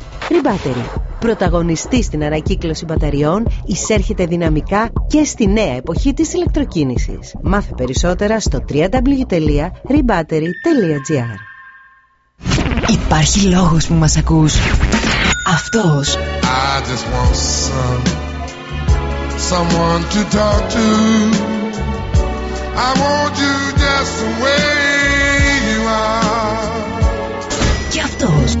Rebattery. Πρωταγωνιστή στην ανακύκλωση μπαταριών, εισέρχεται δυναμικά και στη νέα εποχή της ηλεκτροκίνησης. Μάθε περισσότερα στο www.rebattery.gr Υπάρχει λόγος που μας ακούς. Αυτός. I just want some, someone to talk to. I want you just the way you are. Και αυτός.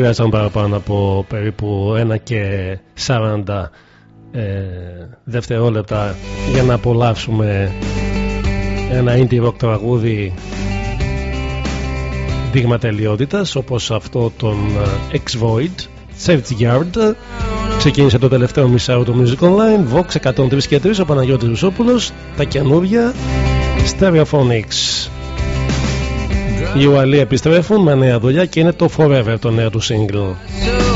Χρειάζονταν παραπάνω από περίπου ένα και 40 ε, δευτερόλεπτα για να απολαύσουμε ένα indie rock τραγούδι δείγμα τελειότητας όπως αυτό των ε, X-Void Safety Yard. Ξεκίνησε το τελευταίο μισάρο του Music Online Vox 103 και 3 ο Παναγιώτης Βουσόπουλος τα καινούργια Stereophonics οι Ουαλοί επιστρέφουν με νέα δουλειά και είναι το Forever το νέο του single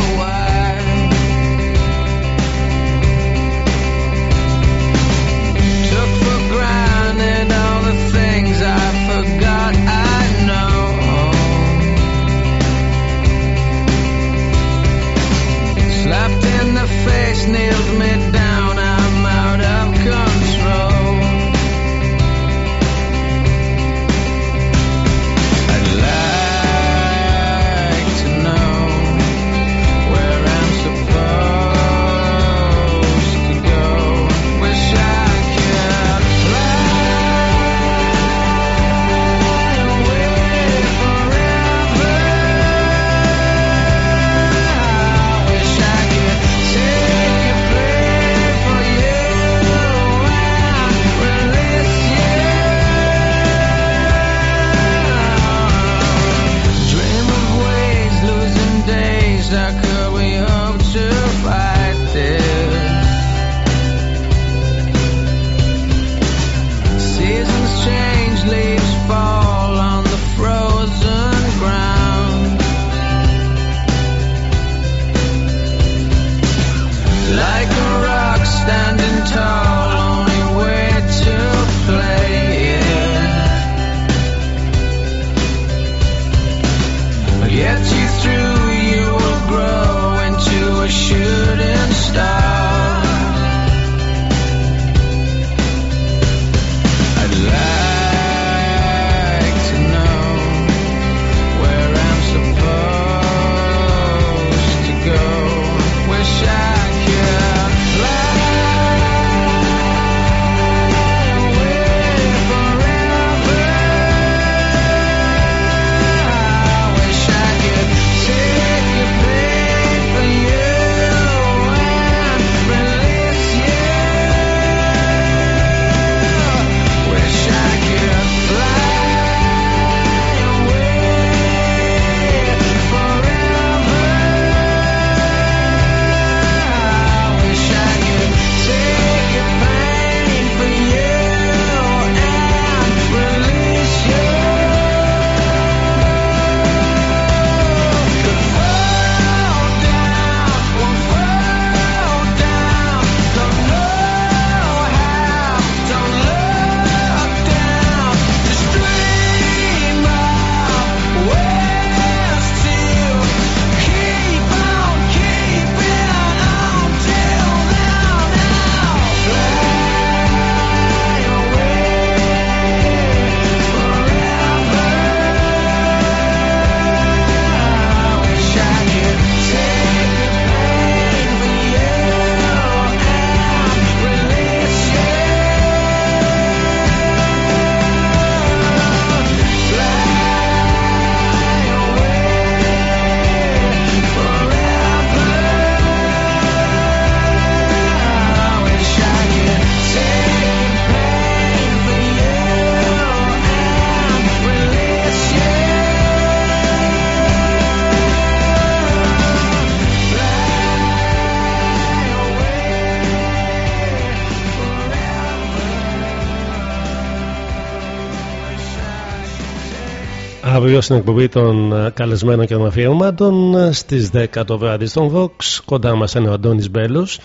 στην εκπομπή των ε, καλεσμένων και των αφιερωμάτων ε, στις 10 το βράδυ στον Vox. Κοντά μας είναι ο Αντώνης Μπέλος,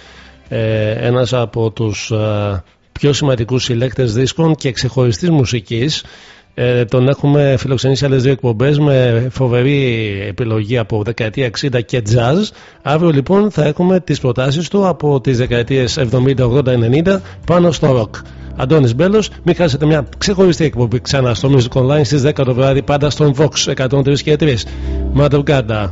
ε, ένας από τους πιο σημαντικούς συλλέκτες δίσκων και ξεχωριστής μουσικής. Τον έχουμε φιλοξενήσει άλλες δύο εκπομπές με φοβερή επιλογή από δεκαετία 60 και jazz. Αύριο λοιπόν θα έχουμε τις προτάσεις του από τις δεκαετίες 70, 80, 90 πάνω στο rock. Αντώνης Μπέλος. Μην χάσετε μια ξεχωριστή εκπομπή ξανά στο Music Online στις 10 το βράδυ, πάντα στον Vox 103 και 3. Madrugada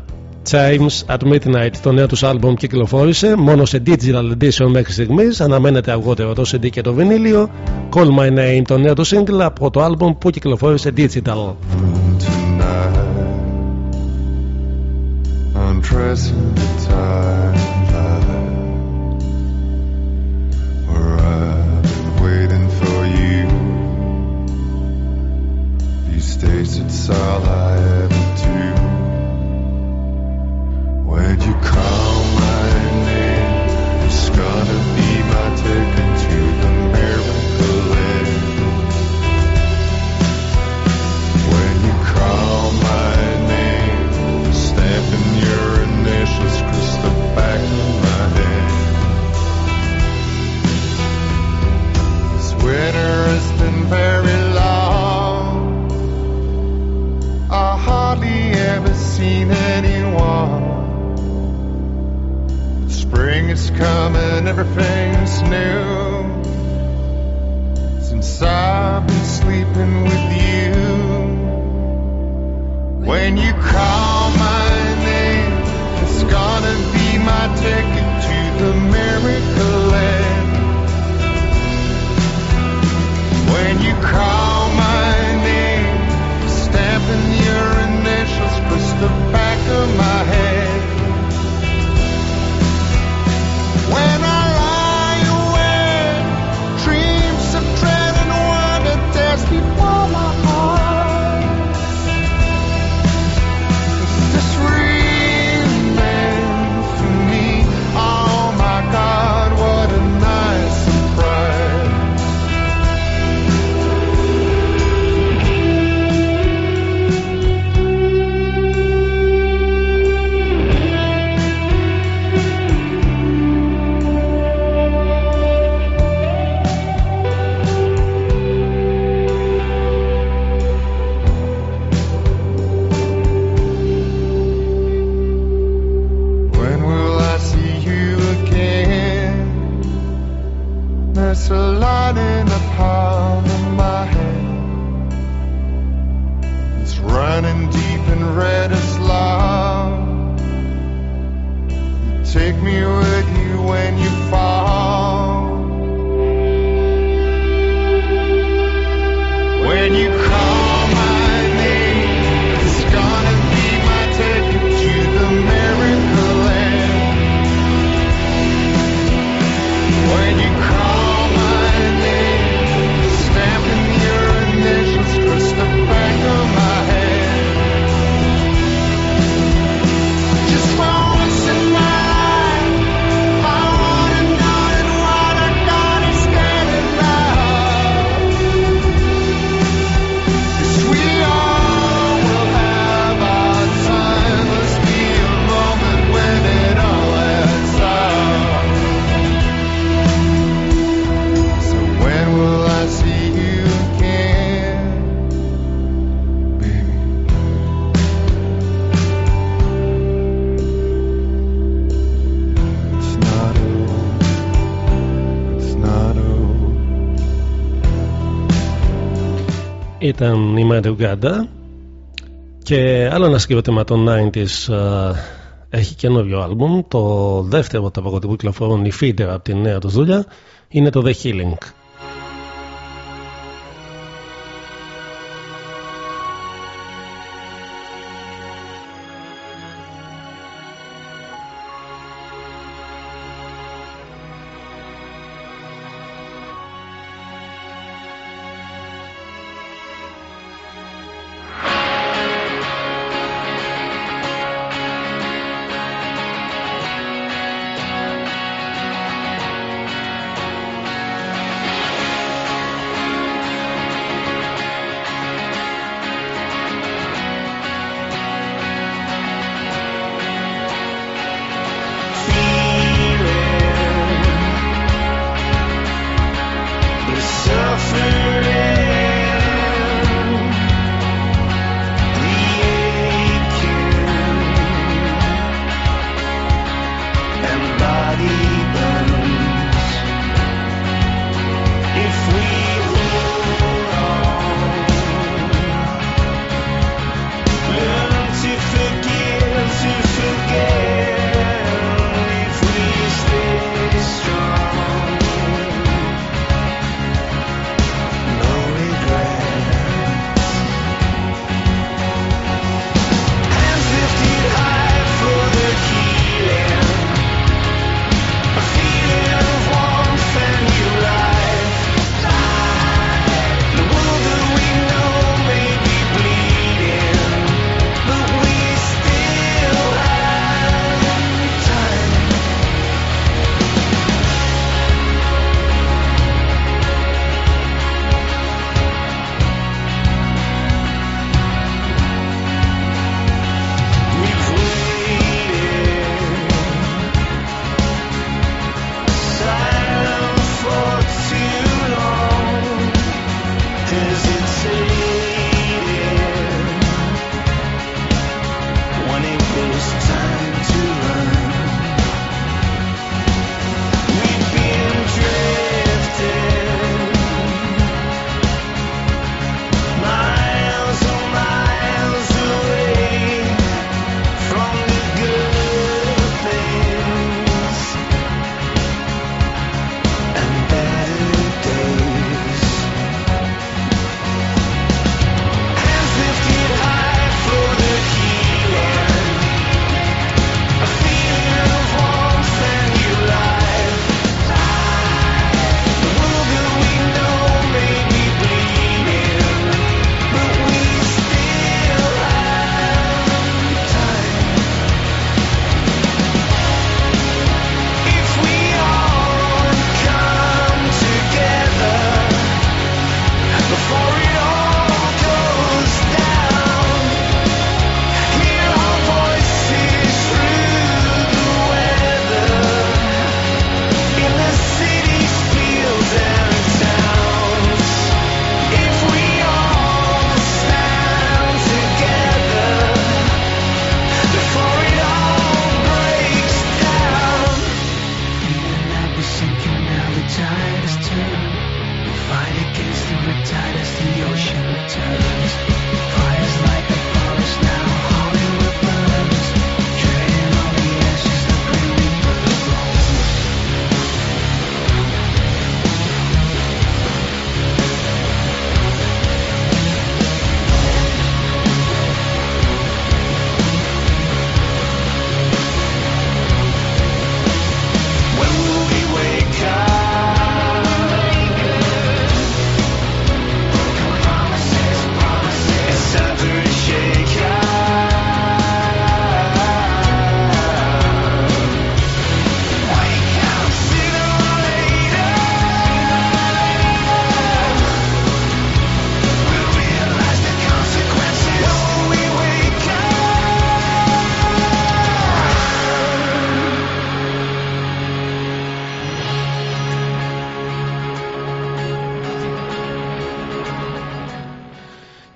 Times at Midnight, το νέο τους άλμπομ κυκλοφόρησε μόνο σε digital edition μέχρι στιγμής. Αναμένεται αργότερα το CD και το βινίλιο. Call My Name, το νέο του single από το άλμπομ που κυκλοφόρησε digital. I'm pressing the time States, it's all I ever do. when you ήταν η Μαριουγκάντα και άλλο ένα συγκρότημα των 90s έχει καινούριο άλμπουμ. Το δεύτερο από τα παγκοτικού κυκλοφορούν η Feeder από τη νέα τους δουλειά είναι το The Healing.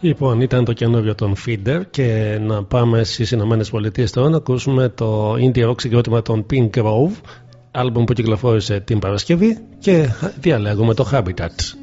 Λοιπόν, ήταν το καινούριο των Feeder και να πάμε στις Ηνωμένες Πολιτείες τώρα να ακούσουμε το indie rock συγκρότημα των Pink Grove, άλμπουμ που κυκλοφόρησε την Παρασκευή και διαλέγουμε το Habitat.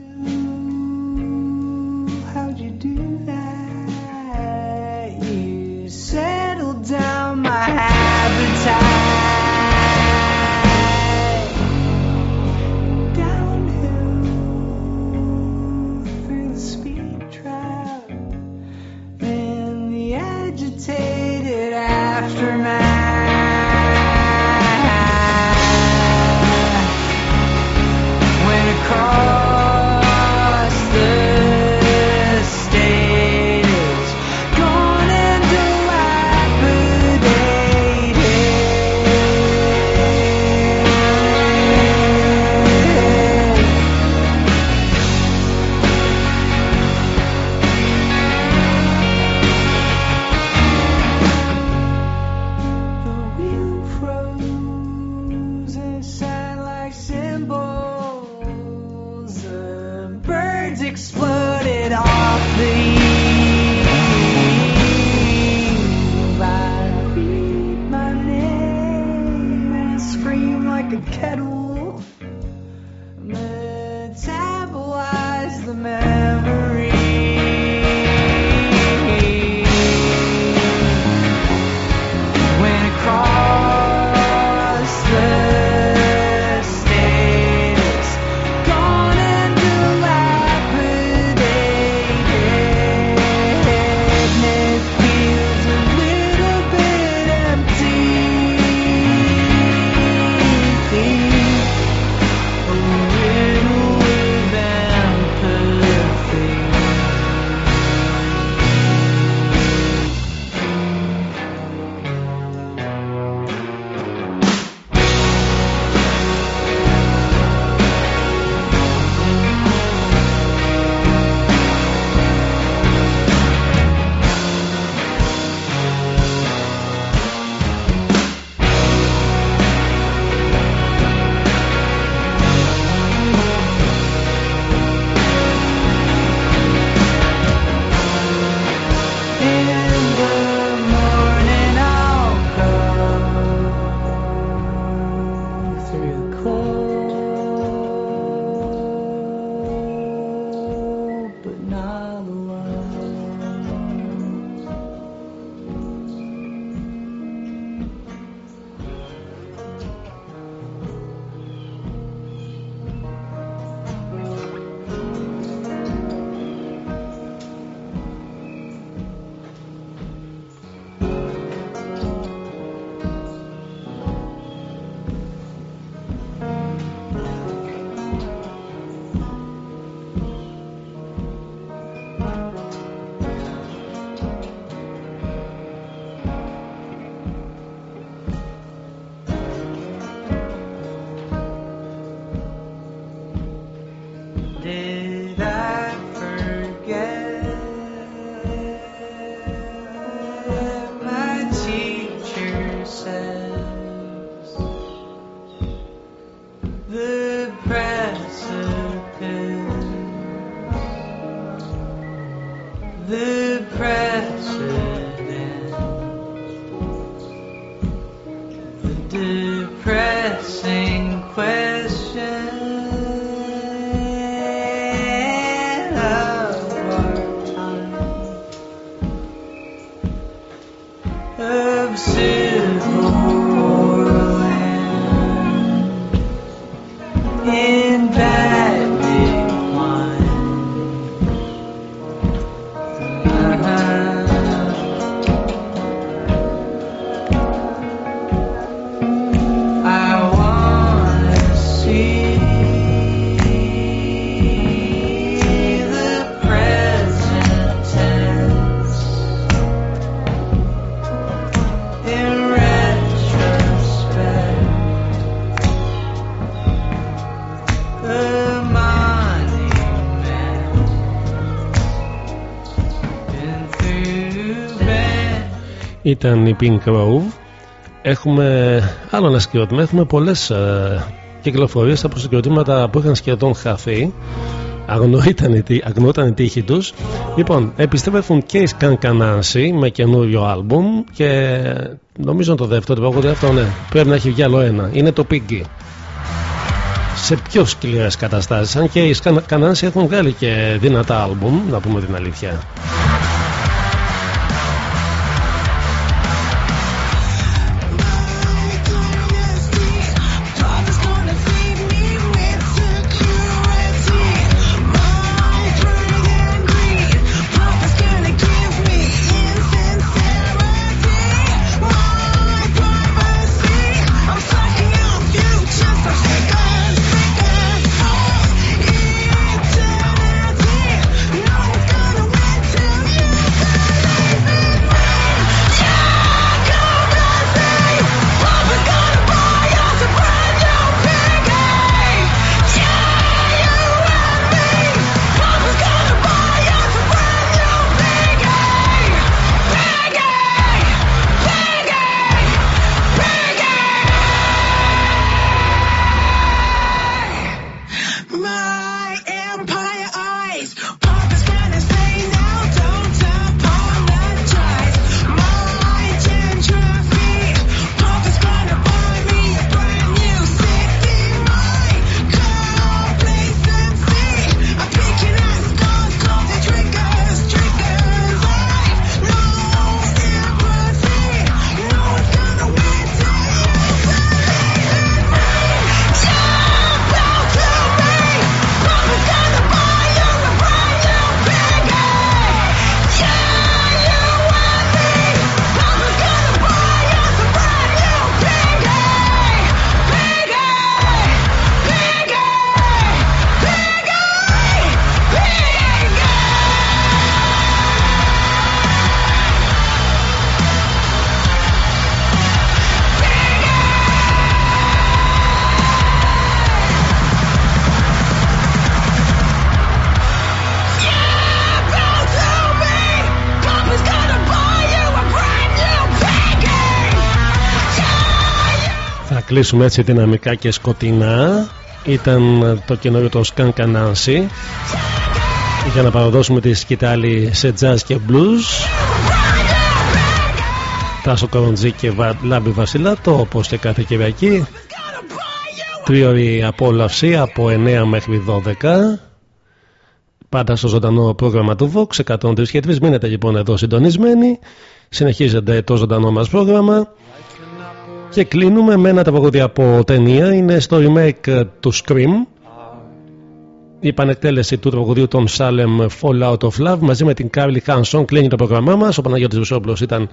car. ήταν η Pink Grove. Έχουμε άλλο ένα συγκρότημα. Έχουμε πολλές ε, κυκλοφορίες από συγκροτήματα που είχαν σχεδόν χαθεί. Αγνώταν η τύχη τους. Λοιπόν, επιστρέφουν και οι Σκανκανάνση με καινούριο άλμπουμ και νομίζω το δεύτερο τραγούδι αυτό ναι, πρέπει να έχει βγει άλλο ένα. Είναι το Pinky. Σε πιο σκληρές καταστάσεις. Αν και οι Σκανκανάνση έχουν βγάλει και δυνατά άλμπουμ, να πούμε την αλήθεια. Κλείσουμε έτσι δυναμικά και σκοτεινά. Ήταν το καινούριο το Skank Nancy για να παραδώσουμε τη σκητάλη σε jazz και blues. Τάσο Κοροντζή και Βα- Λάμπη Βασιλάτο όπως και κάθε Κυριακή. Τρίωρη απόλαυση από 9 μέχρι 12. Πάντα στο ζωντανό πρόγραμμα του Vox 103 και 3. Μείνετε λοιπόν εδώ συντονισμένοι. Συνεχίζεται το ζωντανό μας πρόγραμμα. Και κλείνουμε με ένα τραγούδι από ταινία. Είναι στο remake του Scream. Η επανεκτέλεση του τραγουδίου των Salem Fall Out of Love μαζί με την Carly Hanson κλείνει το πρόγραμμά μας. Ο Παναγιώτης Βουσόπουλος ήταν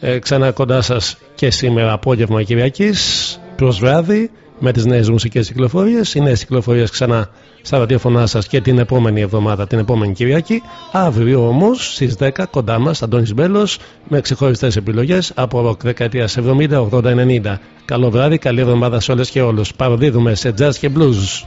ε, ξανά κοντά σας και σήμερα απόγευμα Κυριακής προς βράδυ με τις νέες μουσικές κυκλοφορίες. Οι νέες κυκλοφορίες ξανά στα ραδιοφωνά σας και την επόμενη εβδομάδα, την επόμενη Κυριακή. Αύριο όμως στις 10 κοντά μας Αντώνης Μπέλος με ξεχωριστές επιλογές από ροκ δεκαετίας 70, 80, 90. Καλό βράδυ, καλή εβδομάδα σε όλες και όλους. Παροδίδουμε σε jazz και blues.